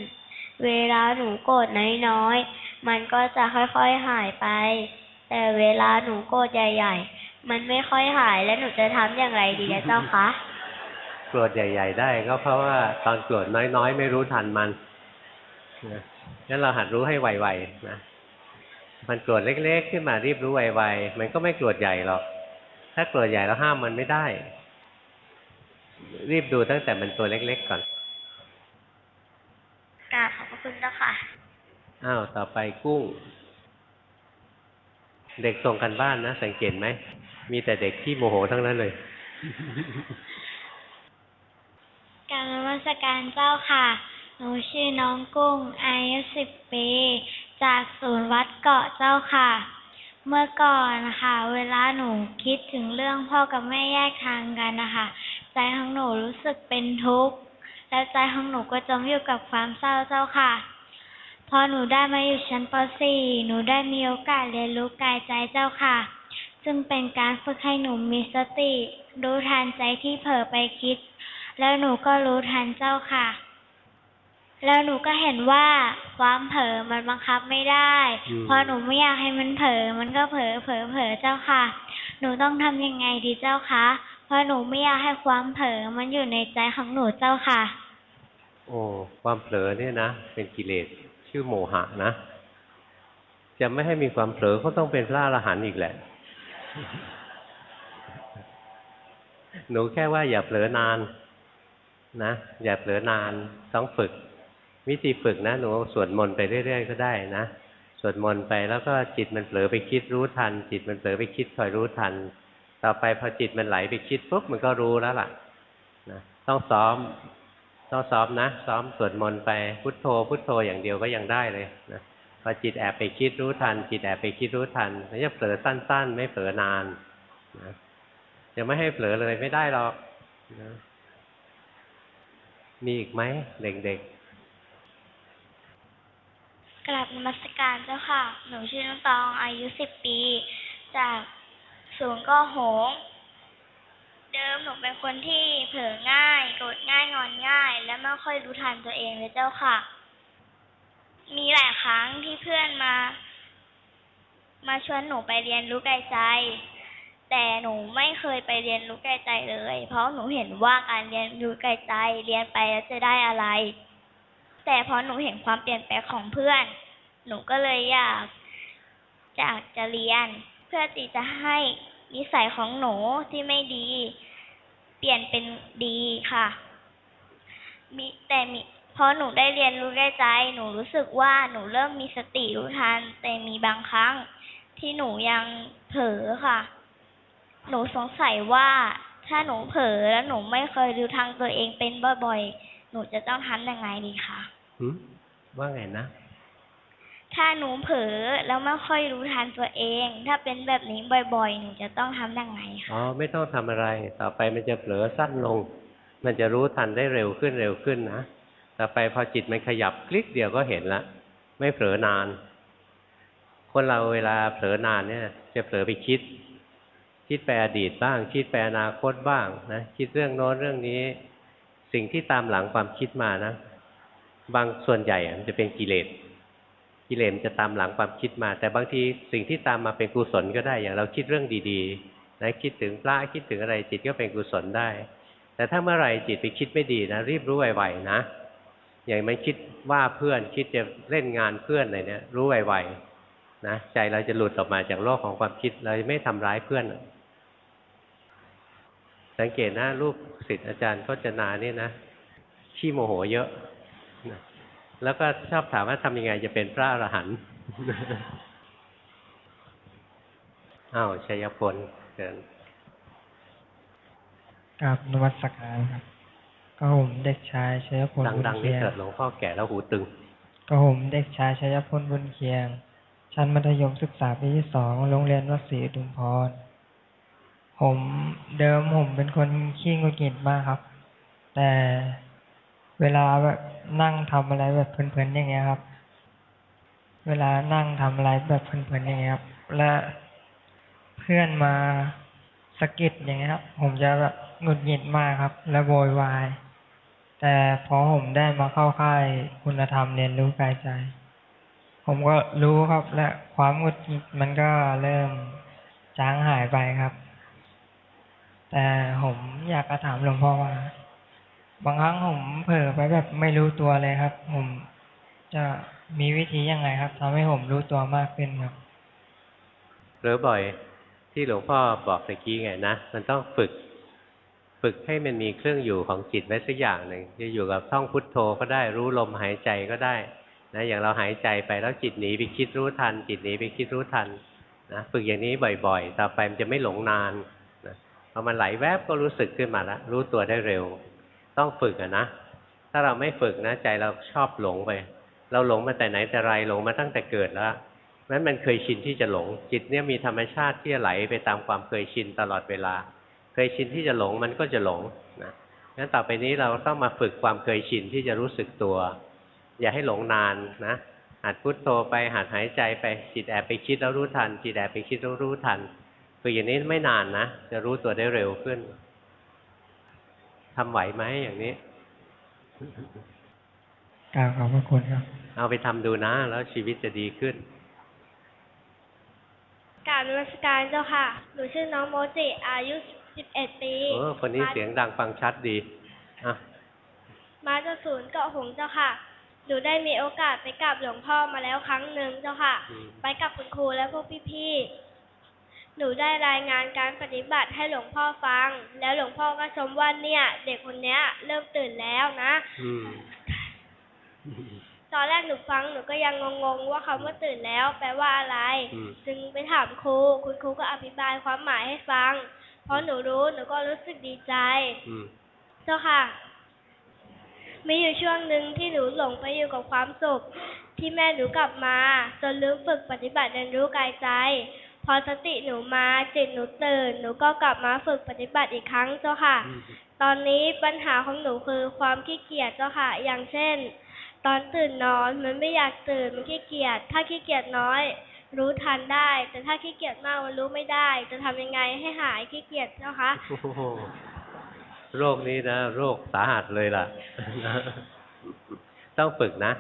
เวลาหนูโกรธน้อยๆ มันก็จะค่อยๆหายไป แต่เวลาหนูโกรธใหญ่ๆ มันไม่ค่อยหายแล้วหนูจะทำอย่างไรดีนะเจ้าคะโกรธใหญ่ ๆ ได้ก็เพราะว่าตอนโกรธน้อยๆ ไม่รู้ทันมันนะ งั้นเราหัดรู้ให้ไวๆนะมันโกรธเล็ก ๆ ขึ้นมารีบรู้ไวๆมันก็ไม่โกรธใหญ่หรอก ถ้าโกรธใหญ่แล้วห้ามมันไม่ได้ รีบดูตั้งแต่มันตัวเล็ก ๆ ก่อนกราบขอบพระคุณเจ้าค่ะอ้าวต่อไปกุ้ง เด็กส่งกันบ้านนะสังเกตไหมมีแต่เด็กที่โมโหทั้งนั้นเลยกรารนมัสการเจ้าค่ะ หนูชื่อน้องกุ้ง อายุสิบปี จากศูนย์วัดเกาะเจ้าค่ะ เมื่อก่อนนะคะเวลาหนูคิดถึงเรื่องพ่อกับแม่แยกทางกันนะคะใจของหนูรู้สึกเป็นทุกข์ และใจของหนูก็จมอยู่กับความเศร้าเจ้าค่ะ พอหนูได้มาอยู่ชั้นป .4 หนูได้มีโอกาสเรียนรู้กายใจเจ้าค่ะ ซึ่งเป็นการฝึกให้หนูมีสติ รู้ทันใจที่เผลอไปคิด แล้วหนูก็รู้ทันเจ้าค่ะ แล้วหนูก็เห็นว่าความเผลอมันบังคับไม่ได้อืมพอหนูไม่อยากให้มันเผลอมันก็เผลอเผลอเผลอเจ้าค่ะ หนูต้องทำยังไงดีเจ้าคะเพราะหนูไม่อยากให้ความเผลอมันอยู่ในใจของหนูเจ้าค่ะ โอ้ความเผลอเนี่ยนะเป็นกิเลสชื่อโมหะนะจะไม่ให้มีความเผลอก็ต้องเป็นพระอรหันต์อีกแหละ หนูแค่ว่าอย่าเผลอนานนะอย่าเผลอนานต้องฝึก วิธีฝึกนะหนูสวดมนต์ไปเรื่อย ๆ ก็ได้นะสวดมนต์ไปแล้วก็จิตมันเผลอไปคิดรู้ทัน จิตมันเผลอไปคิดคอยรู้ทัน ต่อไปพอจิตมันไหลไปคิดปุ๊บมันก็รู้แล้วล่ะนะต้องซ้อมต้องซ้อมนะ ซ้อมสวดมนต์ไปพุทโธ พุทโธอย่างเดียวก็ยังได้เลยนะพอจิตแอบไปคิดรู้ทัน จิตแอบไปคิดรู้ทันไม่จะเผลอสั้น ๆ ไม่เผลอนานนะจะไม่ให้เผลอเลยไม่ได้หรอกนะมีอีกไหมเด็กก ราบนมัสการเจ้าค่ะ หนูชื่อน้องตองอายุสิบปี จากศูนย์ก็หงส์เดิมหนูเป็นคนที่เผลอง่าย โกรธง่ายงอนง่าย และไม่ค่อยรู้ทันตัวเองเลยเจ้าค่ะ มีหลายครั้งที่เพื่อนมา มาชวนหนูไปเรียนรู้กายใจ แต่หนูไม่เคยไปเรียนรู้กายใจเลย เพราะหนูเห็นว่าการเรียนรู้กายใจเรียนไปแล้วจะได้อะไร แต่พอหนูเห็นความเปลี่ยนแปลงของเพื่อน หนูก็เลยอยากอยากจะเรียน เพื่อที่จะให้นิสัยของหนูที่ไม่ดี เปลี่ยนเป็นดีค่ะ มีแต่มีพอหนูได้เรียนรู้ได้ใจ หนูรู้สึกว่าหนูเริ่มมีสติรู้ทัน แต่มีบางครั้งที่หนูยังเผลอค่ะ หนูสงสัยว่าถ้าหนูเผลอแล้วหนูไม่เคยรู้ทางตัวเองเป็นบ่อยๆ หนูจะต้องทำยังไงดีคะ ว่าไงนะ ถ้าหนูเผลอแล้วไม่ค่อยรู้ทันตัวเอง ถ้าเป็นแบบนี้บ่อยๆ หนูจะต้องทำยังไงคะอ๋อไม่ต้องทำอะไร ต่อไปมันจะเผลอสั้นลง มันจะรู้ทันได้เร็วขึ้นเร็วขึ้นนะต่อไปพอจิตมันขยับคลิกเดียวก็เห็นละไม่เผลอนาน คนเราเวลาเผลอนานเนี่ย จะเผลอไปคิด คิดไปอดีตบ้าง คิดไปอนาคตบ้างนะคิดเรื่องโน้นเรื่องนี้ สิ่งที่ตามหลังความคิดมานะ บางส่วนใหญ่มันจะเป็นกิเลสกิเลสจะตามหลังความคิดมา แต่บางทีสิ่งที่ตามมาเป็นกุศลก็ได้อย่างเราคิดเรื่องดีๆนะคิดถึงพระคิดถึงอะไรจิตก็เป็นกุศลได้ แต่ถ้าเมื่อไหร่จิตไปคิดไม่ดีนะ รีบรู้ไวๆนะ อย่างมันคิดว่าเพื่อนคิดจะเล่นงานเพื่อนอะไรเนี่ยรู้ไวๆนะใจเราจะหลุดออกมาจากโลกของความคิดเราจะไม่ทำร้ายเพื่อน สังเกตนะลูกศิษย์อาจารย์ก็จนาเนี่ยนะขี้โมโหเยอะ แล้วก็ชอบถามว่าทำยังไงจะเป็นพระอรหันต์อ้าวชัยพลเชิญกับนวัตการครับ ก็ผมเด็กชายชัยพลบุญดังๆเคีนี่ยงเกิดหลวงพ่อแก่แล้วหูตึง ก็ผมเด็กชายชัยพลบุญเคียง ชั้นมัธยมศึกษาปีที่สองโรงเรียนวัดศรีอุทุมพร ผมเดิมผมเป็นคนขี้หงุดหงิดมากครับ แต่ เวลาแบบนั่งทำอะไรแบบเพลินๆอย่างเงี้ยครับ เวลานั่งทำอะไรแบบเพลินๆอย่างเงี้ยครับ และเพื่อนมาสะกิดอย่างเงี้ยครับ ผมจะแบบหงุดหงิดมากครับ และโวยวาย แต่พอผมได้มาเข้าค่ายคุณธรรมเรียนรู้กายใจ ผมก็รู้ครับ และความหงุดหงิดมันก็เริ่มจางหายไปครับ แต่ผมอยากจะถามหลวงพ่อว่า บางครั้งผมเผลอไปแบบไม่รู้ตัวเลยครับ ผมจะมีวิธียังไงครับทำให้ผมรู้ตัวมากขึ้นครับหรือบ่อยที่หลวงพ่อบอกตะกี้ไงนะมันต้องฝึก ฝึกให้มันมีเครื่องอยู่ของจิตไว้สักอย่างหนึ่งจะอยู่กับท่องพุทโธก็ได้รู้ลมหายใจก็ได้นะอย่างเราหายใจไปแล้วจิตหนีไปคิดรู้ทัน จิตหนีไปคิดรู้ทันนะฝึกอย่างนี้บ่อยๆ ต่อไปมันจะไม่หลงนานนะพอมันไหลแวบก็รู้สึกขึ้นมาแล้วรู้ตัวได้เร็ว ต้องฝึกอะนะ ถ้าเราไม่ฝึกนะ ใจเราชอบหลงไป เราหลงมาแต่ไหนแต่ไรหลงมาตั้งแต่เกิดแล้วนั้นมันเคยชินที่จะหลง จิตเนี่ยมีธรรมชาติที่จะไหลไปตามความเคยชินตลอดเวลา เคยชินที่จะหลงมันก็จะหลงนะงั้นต่อไปนี้เราต้องมาฝึกความเคยชินที่จะรู้สึกตัว อย่าให้หลงนานนะหัดพุทโธไปหัดหายใจไปจิตแอบไปคิดแล้วรู้ทัน จิตแอบไปคิดแล้วรู้ทันฝึกอย่างนี้ไม่นานนะ จะรู้ตัวได้เร็วขึ้น ทำไหวไหมอย่างนี้กราบขอบพระคุณครับ เอาไปทำดูนะ แล้วชีวิตจะดีขึ้นกรารนมัสการเจ้าค่ะ หนูชื่อน้องโมจิอายุ11ปีเออคนนี้เสียงดังฟังชัดดีอะมาจากศูนย์เกาะหงส์เจ้าค่ะ หนูได้มีโอกาสไปกับหลวงพ่อมาแล้วครั้งหนึ่งเจ้าค่ะอืมไปกับคุณครูและพวกพี่ๆ หนูได้รายงานการปฏิบัติให้หลวงพ่อฟัง แล้วหลวงพ่อก็ชมว่าเนี่ย เด็กคนเนี้ย เริ่มตื่นแล้วนะอืมตอนแรกหนูฟังหนูก็ยังงงๆว่าคำว่าตื่นแล้ว แปลว่าอะไรอืมจึงไปถามครูคุณครูก็อธิบายความหมายให้ฟังพอหนูรู้หนูก็รู้สึกดีใจอืมเจ้าค่ะ มีอยู่ช่วงหนึ่งที่หนูหลงไปอยู่กับความสุขที่แม่หนูกลับมา จนลืมฝึกปฏิบัติเรียนรู้กายใจ พอสติหนูมาจิตหนูตื่น หนูก็กลับมาฝึกปฏิบัติอีกครั้งเจ้าค่ะอืมตอนนี้ปัญหาของหนูคือความขี้เกียจเจ้าค่ะ อย่างเช่น ตอนตื่นนอนมันไม่อยากตื่นมันขี้เกียจถ้าขี้เกียจน้อย รู้ทันได้ แต่ถ้าขี้เกียจมากมันรู้ไม่ได้ จะทำยังไงให้หายขี้เกียจเจ้าคะโอ้โหโรคนี้นะโรคสาหัสเลยล่ะ ต้องฝึกนะ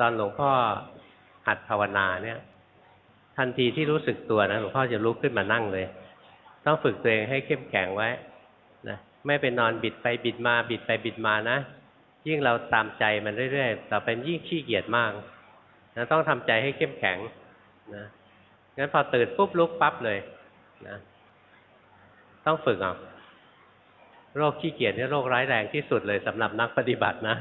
ตอนหลวงพ่อหัดภาวนาเนี่ย ทันทีที่รู้สึกตัวนะหลวงพ่อจะลุกขึ้นมานั่งเลย ต้องฝึกตัวเองให้เข้มแข็งไว้นะไม่ไปนอนบิดไปบิดมาบิดไปบิดมานะยิ่งเราตามใจมันเรื่อยๆต่อไปยิ่งขี้เกียจมากนะต้องทำใจให้เข้มแข็งนะงั้นพอตื่นปุ๊บลุกปั๊บเลยนะต้องฝึกเอะโรคขี้เกียจเนี่โรคร้ายแรงที่สุดเลยสำหรับนักปฏิบัตินะ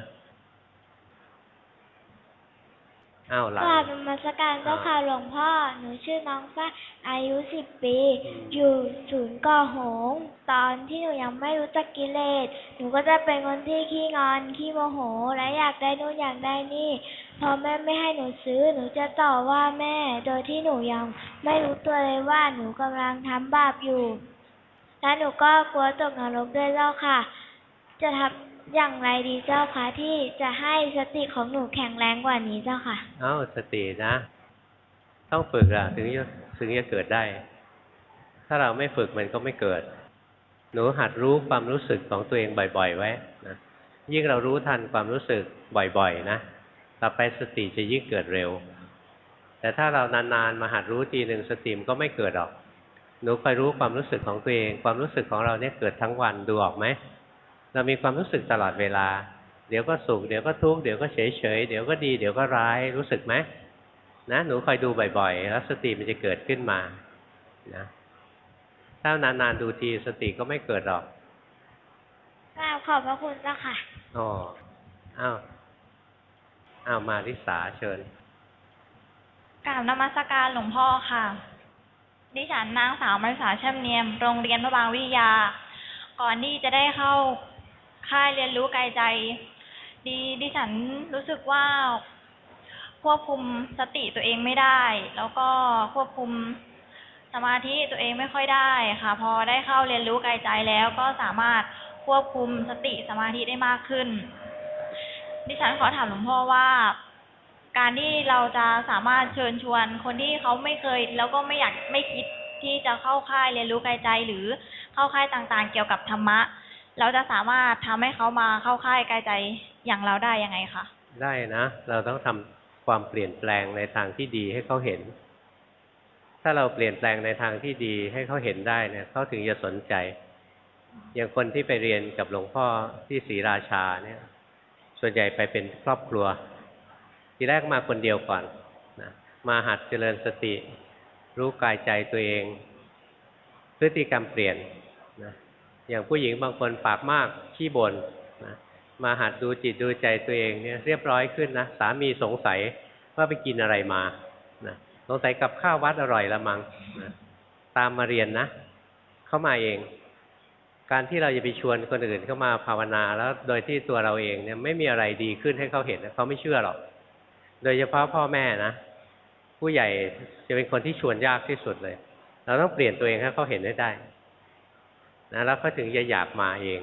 อ้าวหลังกราบนมัสการเจ้าค่ะหลวงพ่อ หนูชื่อน้องฟ้าอายุสิบปีอืมอยู่ศูนย์ก่อหงส์ตอนที่หนูยังไม่รู้จักกิเลส หนูก็จะเป็นคนที่ขี้งอน ขี้โมโห และอยากได้นู่นอยากได้นี่ พอแม่ไม่ให้หนูซื้อ หนูจะต่อว่าแม่ โดยที่หนูยังไม่รู้ตัวเลยว่าหนูกำลังทำบาปอยู่ และหนูก็กลัวตกนรกด้วยเจ้าค่ะ จะทำ อย่างไรดีเจ้าคะที่จะให้สติของหนูแข็งแรงกว่านี้เจ้าค่ะเอ้าสตินะ ต้องฝึกอะถึงจะถึงจะเกิดได้ ถ้าเราไม่ฝึกมันก็ไม่เกิด หนูหัดรู้ความรู้สึกของตัวเองบ่อย ๆ ไว้นะยิ่งเรารู้ทันความรู้สึกบ่อยๆ นะต่อไปสติจะยิ่งเกิดเร็ว แต่ถ้าเรานานๆมาหัดรู้ทีหนึ่งสติมก็ไม่เกิดหรอก หนูคอยรู้ความรู้สึกของตัวเอง ความรู้สึกของเราเนี่ยเกิดทั้งวันดูออกไหม เรามีความรู้สึกตลอดเวลา เดี๋ยวก็สุขเดี๋ยวก็ทุกข์เดี๋ยวก็เฉยเฉยๆเดี๋ยวก็ดีเดี๋ยวก็ร้ายรู้สึกไหมนะหนูคอยดูบ่อยๆ แล้วสติมันจะเกิดขึ้นมานะถ้านานๆดูทีสติก็ไม่เกิดหรอกกราบขอบพระคุณเจ้าค่ะอ๋ออ้าวอ้าวมาริสาเชิญกราบนมัสการหลวงพ่อค่ะ ดิฉันนางสาวมาริสาช่ำเนียม โรงเรียนพระบางวิทยา ก่อนที่จะได้เข้า ค่ายเรียนรู้กายใจ ดีดิฉันรู้สึกว่าควบคุมสติตัวเองไม่ได้ แล้วก็ควบคุมสมาธิตัวเองไม่ค่อยได้ค่ะ พอได้เข้าเรียนรู้กายใจแล้วก็สามารถควบคุมสติสมาธิได้มากขึ้น ดิฉันขอถามหลวงพ่อว่า การที่เราจะสามารถเชิญชวนคนที่เขาไม่เคย แล้วก็ไม่อยากไม่คิดที่จะเข้าค่ายเรียนรู้กายใจหรือเข้าค่ายต่างๆ เกี่ยวกับธรรมะ เราจะสามารถทำให้เขามาเข้าค่ายกายใจอย่างเราได้ยังไงคะได้นะ เราต้องทำความเปลี่ยนแปลงในทางที่ดีให้เขาเห็น ถ้าเราเปลี่ยนแปลงในทางที่ดีให้เขาเห็นได้เนี่ยเขาถึงจะสนใจ อย่างคนที่ไปเรียนกับหลวงพ่อที่ศรีราชาเนี่ย ส่วนใหญ่ไปเป็นครอบครัว ทีแรกมาคนเดียวก่อนนะมาหัดเจริญสติ รู้กายใจตัวเอง พฤติกรรมเปลี่ยน อย่างผู้หญิงบางคนปากมากขี้บ่นนะมาหัดดูจิตดูใจตัวเองเนี่ยเรียบร้อยขึ้นนะสามีสงสัยว่าไปกินอะไรมานะสงสัยกับข้าววัดอร่อยละมังนะตามมาเรียนนะ เข้ามาเอง การที่เราจะไปชวนคนอื่นเข้ามาภาวนาแล้วโดยที่ตัวเราเองเนี่ยไม่มีอะไรดีขึ้นให้เขาเห็นเขาไม่เชื่อหรอก โดยเฉพาะพ่อแม่นะผู้ใหญ่จะเป็นคนที่ชวนยากที่สุดเลย เราต้องเปลี่ยนตัวเองให้เขาเห็นให้ได้ นะแล้วเขาถึงจะอยากมาเอง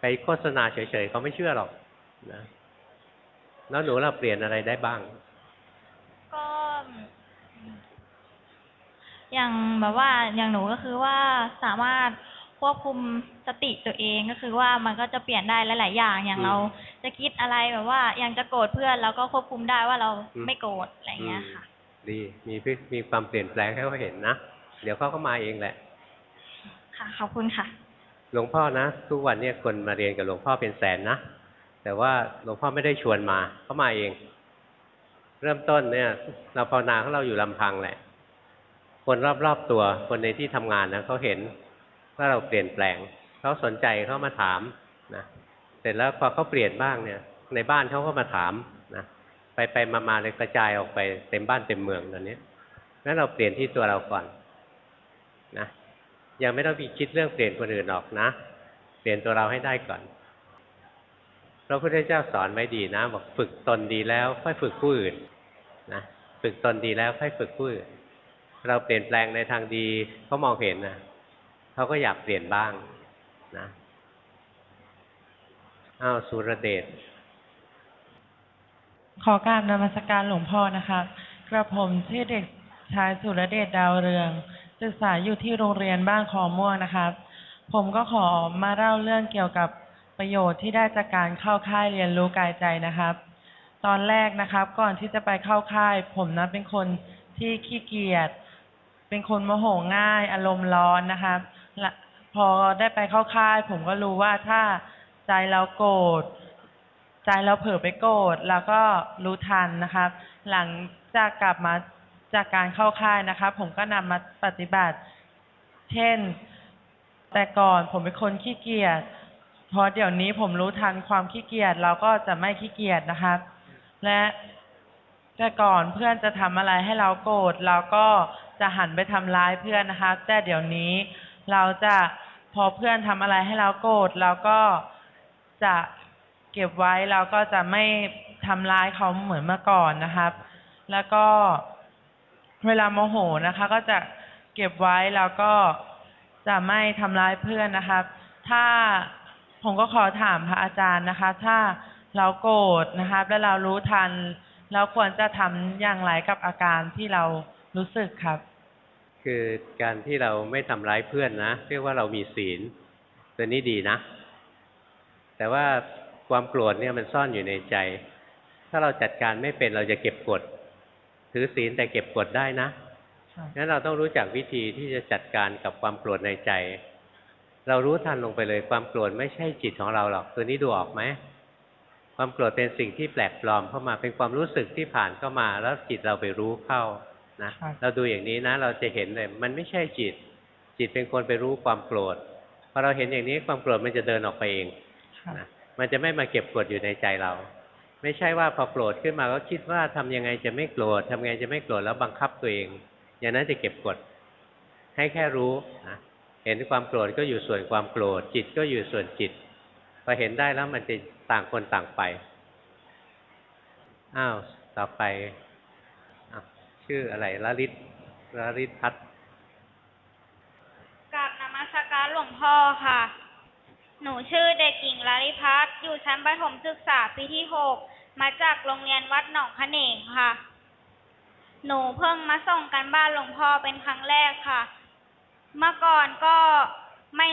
ไปโฆษณาเฉยๆเขาไม่เชื่อหรอกนะแล้วหนูเราเปลี่ยนอะไรได้บ้าง ก็อย่างแบบว่าอย่างหนูก็คือว่าสามารถควบคุมสติตัวเองก็คือว่ามันก็จะเปลี่ยนได้หลาย ๆ อย่างอย่างอืมเราจะคิดอะไรแบบว่า ยังจะโกรธเพื่อนเราก็ควบคุมได้ว่าเราอืมไม่โกรธอะไรอย่างเงี้ยค่ะ ดีมีพฤมีความเปลี่ยนแปลงให้เขาเห็นนะ เดี๋ยวเขาก็มาเองแหละ ค่ะ ขอบคุณค่ะ หลวงพ่อนะ ทุกวันเนี่ยคนมาเรียนกับหลวงพ่อเป็นแสนนะ แต่ว่าหลวงพ่อไม่ได้ชวนมาเขามาเอง เริ่มต้นเนี่ย เราภาวนาของเราอยู่ลำพังแหละ คนรอบๆตัว คนในที่ทำงานนะเขาเห็นว่าเราเปลี่ยนแปลงเขาสนใจเขามาถามนะเสร็จแล้วพอเขาเปลี่ยนบ้างเนี่ย ในบ้านเขาก็มาถามนะไปไปมามาเลยกระจายออกไปเต็มบ้านเต็มเมืองตอนนี้งั้นเราเปลี่ยนที่ตัวเราก่อนนะ ยังไม่ต้องไปคิดเรื่องเปลี่ยนคนอื่นออกนะ เปลี่ยนตัวเราให้ได้ก่อนพระพุทธเจ้าสอนไว้ดีนะบอกฝึกตนดีแล้ว ค่อยฝึกผู้อื่นนะฝึกตนดีแล้วค่อยฝึกผู้อื่น เราเปลี่ยนแปลงในทางดีเขามองเห็นนะเขาก็อยากเปลี่ยนบ้างนะอ้าวสุรเดชขอกราบนมัสการหลวงพ่อนะคะ กระผมชื่อเด็กชายสุรเดชดาวเรือง ศึกษาอยู่ที่โรงเรียนบ้านคอม่วงนะครับ ผมก็ขอมาเล่าเรื่องเกี่ยวกับประโยชน์ที่ได้จากการเข้าค่ายเรียนรู้กายใจนะครับ ตอนแรกนะครับ ก่อนที่จะไปเข้าค่าย ผมนะเป็นคนที่ขี้เกียจเป็นคนโมโหง่าย อารมณ์ร้อนนะครับและพอได้ไปเข้าค่าย ผมก็รู้ว่าถ้าใจเราโกรธใจเราเผลอไปโกรธแล้วก็รู้ทันนะครับ หลังจากกลับมา จากการเข้าค่ายนะครับผมก็นำมาปฏิบัติ เช่น แต่ก่อนผมเป็นคนขี้เกียจพอเดี๋ยวนี้ผมรู้ทันความขี้เกียจเราก็จะไม่ขี้เกียจนะครับและแต่ก่อนเพื่อนจะทำอะไรให้เราโกรธเราก็จะหันไปทำร้ายเพื่อนนะครับแต่เดี๋ยวนี้เราจะพอเพื่อนทำอะไรให้เราโกรธเราก็จะเก็บไว้เราก็จะไม่ทำร้ายเขาเหมือนเมื่อก่อนนะครับ แล้วก็ เวลาโมโหนะคะ ก็จะเก็บไว้แล้วก็จะไม่ทำร้ายเพื่อนนะครับถ้าผมก็ขอถามพระอาจารย์นะคะ ถ้าเราโกรธนะครับแล้วเรารู้ทัน เราควรจะทำอย่างไรกับอาการที่เรารู้สึกครับ คือการที่เราไม่ทำร้ายเพื่อนนะเรียกว่าเรามีศีลตัวนี้ดีนะ แต่ว่าความโกรธเนี่ยมันซ่อนอยู่ในใจ ถ้าเราจัดการไม่เป็นเราจะเก็บกด ถือศีลแต่เก็บกดได้นะครับงั้นเราต้องรู้จักวิธีที่จะจัดการกับความโกรธในใจ เรารู้ทันลงไปเลยความโกรธไม่ใช่จิตของเราหรอก ตัวนี้ดูออกไหมความโกรธเป็นสิ่งที่แปลกปลอมเข้ามาเป็นความรู้สึกที่ผ่านเข้ามา แล้วจิตเราไปรู้เข้านะครับเราดูอย่างนี้นะ เราจะเห็นเลย มันไม่ใช่จิต จิตเป็นคนไปรู้ความโกรธพอเราเห็นอย่างนี้ความโกรธมันจะเดินออกไปเองครับนะมันจะไม่มาเก็บกดอยู่ในใจเรา ไม่ใช่ว่าพอโกรธขึ้นมาก็คิดว่าทำยังไงจะไม่โกรธทำยังไงจะไม่โกรธแล้วบังคับตัวเอง อย่างนั้นจะเก็บกด ให้แค่รู้นะเห็นความโกรธก็อยู่ส่วนความโกรธ จิตก็อยู่ส่วนจิตพอเห็นได้แล้วมันจะต่างคนต่างไปอ้าวต่อไปอชื่ออะไรละลิตละลิตพัฒน์กราบนมัสการหลวงพ่อค่ะ หนูชื่อเด็กหญิงลาลิพัฒน์ อยู่ชั้นประถมศึกษาปีที่หกมาจากโรงเรียนวัดหนองขะเหนงค่ะ หนูเพิ่งมาส่งกันบ้านหลวงพ่อเป็นครั้งแรกค่ะ เมื่อก่อนก็ไม่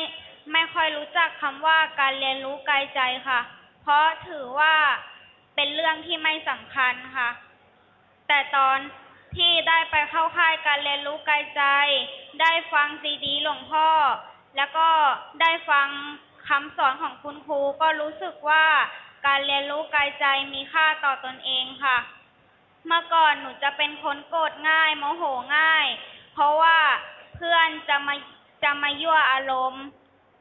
ไม่ค่อยรู้จักคำว่าการเรียนรู้ไกลใจค่ะ เพราะถือว่าเป็นเรื่องที่ไม่สำคัญค่ะ แต่ตอนที่ได้ไปเข้าค่ายการเรียนรู้ไกลใจ ได้ฟังซีดีหลวงพ่อ แล้วก็ได้ฟัง คำสอนของคุณครูก็รู้สึกว่าการเรียนรู้ไกลใจมีค่าต่อตนเองค่ะ เมื่อก่อนหนูจะเป็นคนโกรธง่ายโมโหง่าย เพราะว่าเพื่อนจะมาจะมายั่วอารมณ์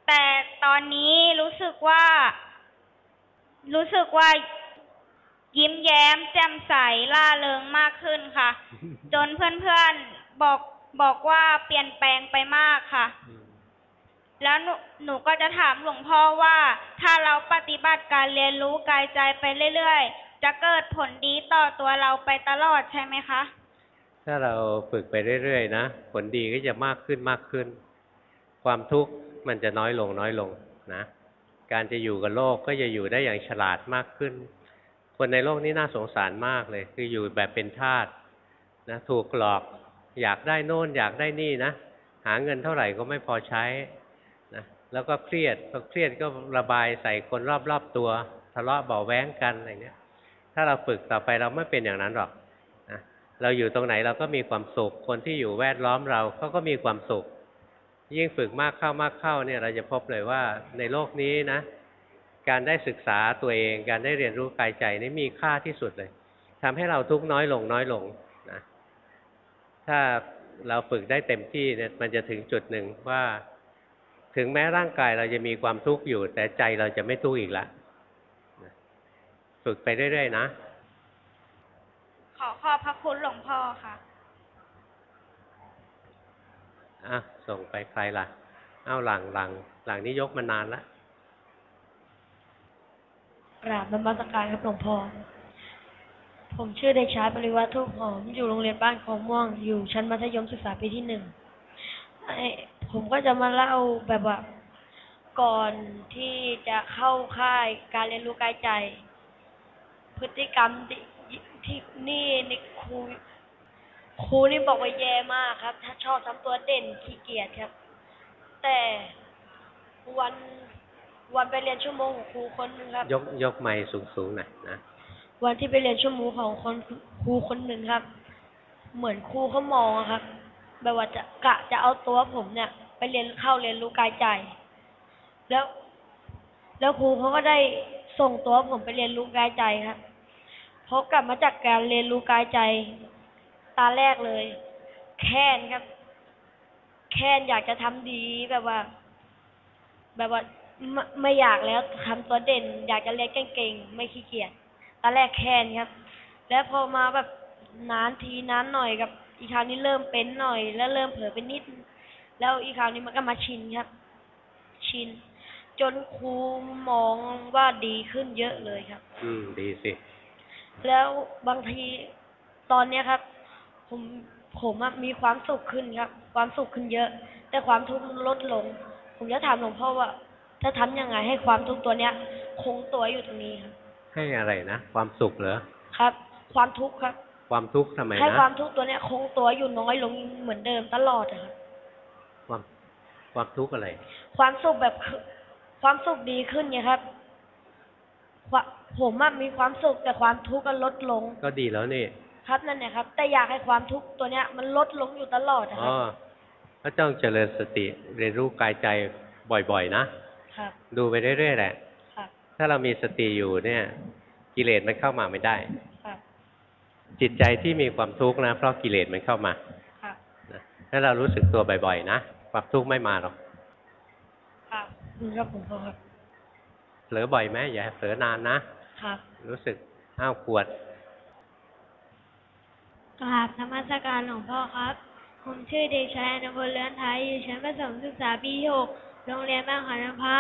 แต่ตอนนี้รู้สึกว่า รู้สึกว่ายิ้มแย้มแจ่มใสล่าเริงมากขึ้นค่ะ จนเพื่อนๆบอกบอกว่าเปลี่ยนแปลงไปมากค่ะ แล้วหนูหนูก็จะถามหลวงพ่อว่า ถ้าเราปฏิบัติการเรียนรู้กายใจไปเรื่อยๆ จะเกิดผลดีต่อตัวเราไปตลอดใช่ไหมคะ ถ้าเราฝึกไปเรื่อยๆนะผลดีก็จะมากขึ้นมากขึ้น ความทุกข์มันจะน้อยลงน้อยลงนะ การจะอยู่กับโลกก็จะอยู่ได้อย่างฉลาดมากขึ้น คนในโลกนี้น่าสงสารมากเลย คืออยู่แบบเป็นทาสนะถูกหลอกอยากได้โน่นอยากได้นี่นะหาเงินเท่าไหร่ก็ไม่พอใช้ แล้วก็เครียดพอเครียดก็ระบายใส่คนรอบๆตัว ทะเลาะเบาะแว้งกันอะไรเนี้ย ถ้าเราฝึกต่อไปเราไม่เป็นอย่างนั้นหรอกนะเราอยู่ตรงไหนเราก็มีความสุข คนที่อยู่แวดล้อมเราเขาก็มีความสุข ยิ่งฝึกมากเข้ามากเข้าเนี่ยเราจะพบเลยว่าในโลกนี้นะ การได้ศึกษาตัวเอง การได้เรียนรู้กายใจนี่มีค่าที่สุดเลยทำให้เราทุกข์น้อยลงน้อยลงนะถ้าเราฝึกได้เต็มที่เนี่ยมันจะถึงจุดหนึ่งว่า ถึงแม้ร่างกายเราจะมีความทุกข์อยู่ แต่ใจเราจะไม่ทุกข์อีกแล้วนะฝึกไปเรื่อยๆนะ ขอขอบพระคุณหลวงพ่อค่ะอะส่งไปใครล่ะ เอ้าหลังหลังหลังนี้ยกมานานละกราบนมัสการครับหลวงพ่อ ผมชื่อเด็กชายปริวัติทุกหอม อยู่โรงเรียนบ้านคลองม่วง อยู่ชั้นมัธยมศึกษาปีที่หนึ่งไอ้ผม ก็จะมาเล่าแบบว่า ก่อนที่จะเข้าค่ายการเรียนรู้กายใจ พฤติกรรมที่ที่นี่นี่ครูครูนี่บอกว่าแย่มากครับ ถ้าชอบทำตัวเด่นขี้เกียจครับ แต่วันวันไปเรียนชั่วโมงของครูคนหนึงครับ ยกยกไม้สูงๆหน่อยนะวันที่ไปเรียนชั่วโมงของคนครูคนหนึ่งครับ เหมือนครูเขามองอะครับแบบว่าจะกะจะเอาตัวผมเนี่ย ไปเรียนเข้าเรียนรู้กายใจ แล้ว แล้วครูเขาก็ได้ส่งตัวผมไปเรียนรู้กายใจครับพอกลับมาจากการเรียนรู้กายใจ ตาแรกเลย แค้นครับ แค้นอยากจะทำดีแบบว่า แบบว่าไม่ไม่อยากแล้วทำตัวเด่น อยากจะเรียนเก่งๆไม่ขี้เกียจตอนแรกแค้นครับ แล้วพอมาแบบนานทีนานหน่อยกับอีกคราวนี้เริ่มเป็นหน่อย แล้วเริ่มเผลอไปนิด แล้วอีกคราวนี้มันก็มาชินครับ ชิน จนครูมองว่าดีขึ้นเยอะเลยครับ อืม ดีสิ แล้วบางทีตอนเนี้ยครับ ผมผมอะมีความสุขขึ้นครับ ความสุขขึ้นเยอะ แต่ความทุกข์มันลดลง ผมจะถามหลวงพ่อว่าถ้าทำยังไงให้ความทุกข์ตัวเนี้ย คงตัวอยู่ตรงนี้ครับ ให้อะไรนะ ความสุขเหรอ ครับ ความทุกข์ครับ ความทุกข์ทำไมให้นะความทุกข์ตัวเนี้ยคงตัวอยู่น้อยลงเหมือนเดิมตลอดอะครับความ ความทุกข์อะไร ความสุขแบบคือความสุขดีขึ้นไงครับควะผมอะมีความสุขแต่ความทุกข์ก็ลดลง ก็ดีแล้วนี่ครับนั่นแหละครับ แต่อยากให้ความทุกข์ตัวเนี้ย มันลดลงอยู่ตลอดนะคอ๋รัอบก็ต้องเจริญสติเรียนรู้กายใจบ่อยๆนะครับดูไปเรื่อยๆแหละครับถ้าเรามีสติอยู่เนี่ย กิเลสมันเข้ามาไม่ได้ครับจิตใจที่มีความทุกข์นะ เพราะกิเลสมันเข้ามาครับนะถ้าเรารู้สึกตัวบ่อยๆนะ ความทุกข์ไม่มาหรอกครับขอบคุณครับผมพ่อครับเผลอบ่อยไหมอย่าให้เผลอนานนะครับ รู้สึกอ้าวขวดกราบนมัสการหลวงพ่อครับ ผมชื่อเด็กชายอนุพลเลื้อนไทยอยู่ชั้นประถมศึกษาปีที่หกโรงเรียนบ้านขานพระ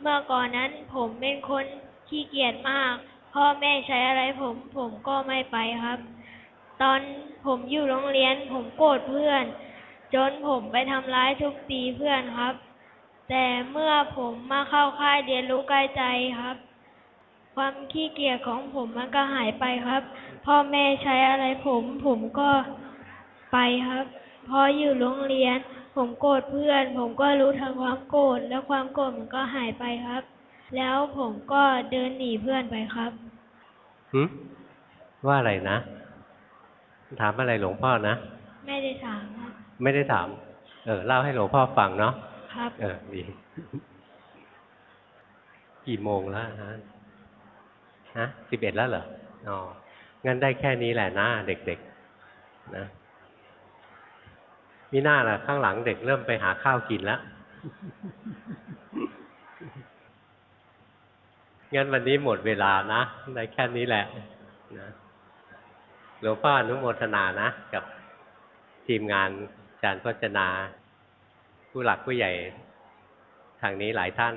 เมื่อก่อนนั้นผมเป็นคนขี้เกียจมาก พ่อแม่ใช้อะไรผมผมก็ไม่ไปครับ ตอนผมอยู่โรงเรียนผมโกรธเพื่อน จนผมไปทำร้ายทุบตีเพื่อนครับ แต่เมื่อผมมาเข้าค่ายเรียนรู้กายใจครับ ความขี้เกียจของผมมันก็หายไปครับ พ่อแม่ใช้อะไรผมผมก็ไปครับ พออยู่โรงเรียน ผมโกรธเพื่อน ผมก็รู้ทันความโกรธแล้วความโกรธมันก็หายไปครับ แล้วผมก็เดินหนีเพื่อนไปครับหึว่าอะไรนะ ถามอะไรหลวงพ่อนะ ไม่ได้ถามครับ ไม่ได้ถาม เออเล่าให้หลวงพ่อฟังเนาะครับ เออดีกี่โมงแล้วฮะฮะสิบเอ็ดแล้วเหรออ๋องั้นได้แค่นี้แหละนะเด็กๆนะมีหน้าล่ะ ข้างหลังเด็กเริ่มไปหาข้าวกินแล้วงั้นวันนี้หมดเวลานะได้แค่นี้แหละนะหลวงพ่ออนุโมทนานะ กับทีมงานอา จารย์พจนา ผู้หลักผู้ใหญ่ทางนี้หลายท่าน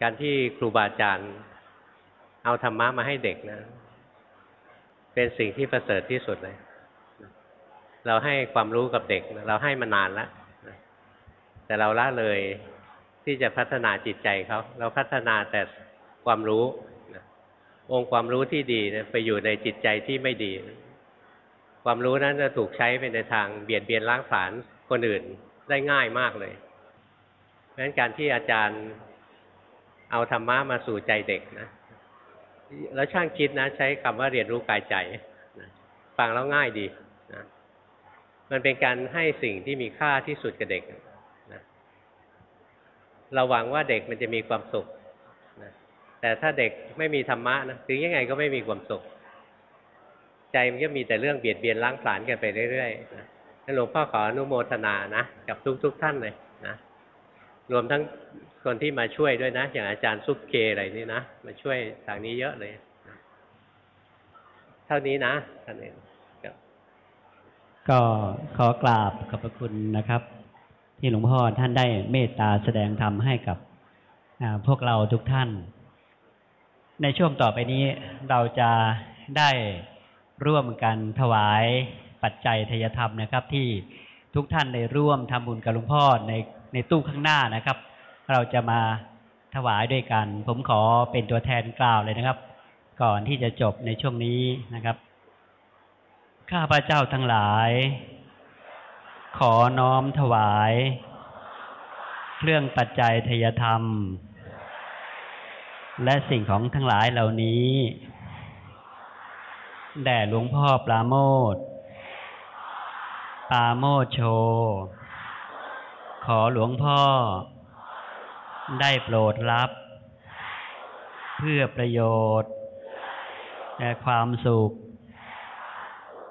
การที่ครูบาอาจารย์ เอาธรรมะมาให้เด็กนะ เป็นสิ่งที่ประเสริฐที่สุดเลย เราให้ความรู้กับเด็ก เราให้มานานแล้วแต่เราละเลยที่จะพัฒนาจิตใจเขา เราพัฒนาแต่ความรู้ องค์ความรู้ที่ดีนะไปอยู่ในจิตใจที่ไม่ดี ความรู้นั้นจะถูกใช้ไปในทางเบียดเบียนล้างผลาญคนอื่นได้ง่ายมากเลยเพราะฉะนั้นการที่อาจารย์เอาธรรมะมาสู่ใจเด็กนะ แล้วช่างคิดนะ ใช้คำว่าเรียนรู้กายใจนะฟังแล้วง่ายดีนะมันเป็นการให้สิ่งที่มีค่าที่สุดกับเด็กนะเราหวังว่าเด็กมันจะมีความสุขนะแต่ถ้าเด็กไม่มีธรรมะนะถึงยังไงก็ไม่มีความสุข ใจมันก็มีแต่เรื่องเบียดเบียนล้างผลาญกันไปเรื่อยๆนะหลวงพ่อขออนุโมทนานะกับทุกๆทท่านเลยนะรวมทั้งคนที่มาช่วยด้วยนะ อย่างอาจารย์ซุปเกอะไรนี่นะ มาช่วยทางนี้เยอะเลยนะเท่านี้นะท่านเองก็ขอกราบขอบพระคุณนะครับ ที่หลวงพ่อท่านได้เมตตาแสดงธรรมให้กับพวกเราทุกท่าน ในช่วงต่อไปนี้เราจะได้ ร่วมกันถวายปัจจัยทยธรรมนะครับ ที่ทุกท่านได้ร่วมทำบุญกับหลวงพ่อในในตู้ข้างหน้านะครับ เราจะมาถวายด้วยกัน ผมขอเป็นตัวแทนกล่าวเลยนะครับ ก่อนที่จะจบในช่วงนี้นะครับ ข้าพเจ้าทั้งหลาย ขอน้อมถวาย เครื่องปัจจัยทยธรรม และสิ่งของทั้งหลายเหล่านี้ แด่หลวงพ่อปราโมทปราโมทโช ขอหลวงพ่อ ได้โปรดรับ เพื่อประโยชน์แก่ความสุข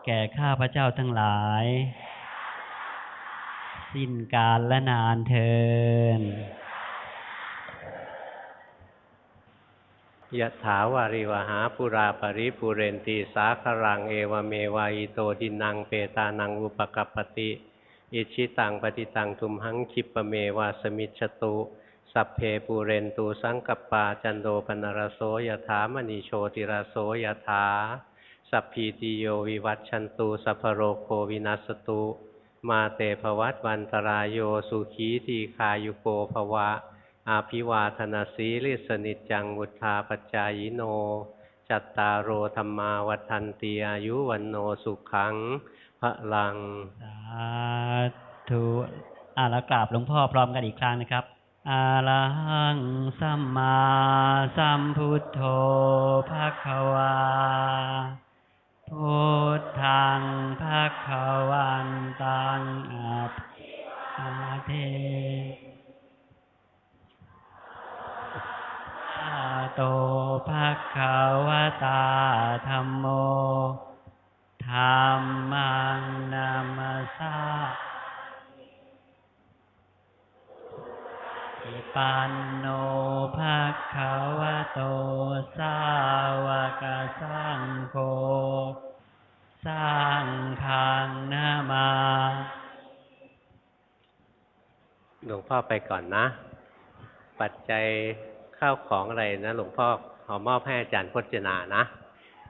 แก่ข้าพระเจ้าทั้งหลาย สิ้นกาลและนานเทิน ยะถาวาริวหาปุราปริปุเรนตีสาครังเอวเมวายโตดินังเปตานังอุปกัปติอิชิตังปฏิตังทุมหังคิปะเมวาสมิจฉตุสัพเพปูเรนตูสังกปาจันโดปนรโสยถามณีโชติรโสยถาสัพพีติโยวิวัตชันตุสัพพโรโควินัสตุ มาเตภวัตวันตรายโยสุขีทีคายุโกภวะ อาภิวาธนาสีลิสนิจังวุธาปจายโน จัตตารโอธรรมาวัฏันติอายุวันโนสุขังพระลัง สาธุอ่าแล้วกราบหลวงพ่อพร้อมกันอีกครั้งนะครับอาลังสัมมาสัมพุทโธภะคะวาพุทธังภะคะวันตังอาอาเทอา โตภะคะวะตาธัมโมธรรมังนามาสาอิปันโนภะคะวะโตสาวกสังโฆสังฆังนามาหลวงพ่อไปก่อนนะ ปัจจัย ข้าวของอะไรนะหลวงพ่อขอมอบให้อาจารย์พจนานะ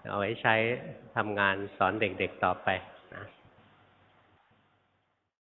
เอาไว้ใช้ทำงานสอนเด็กๆต่อไป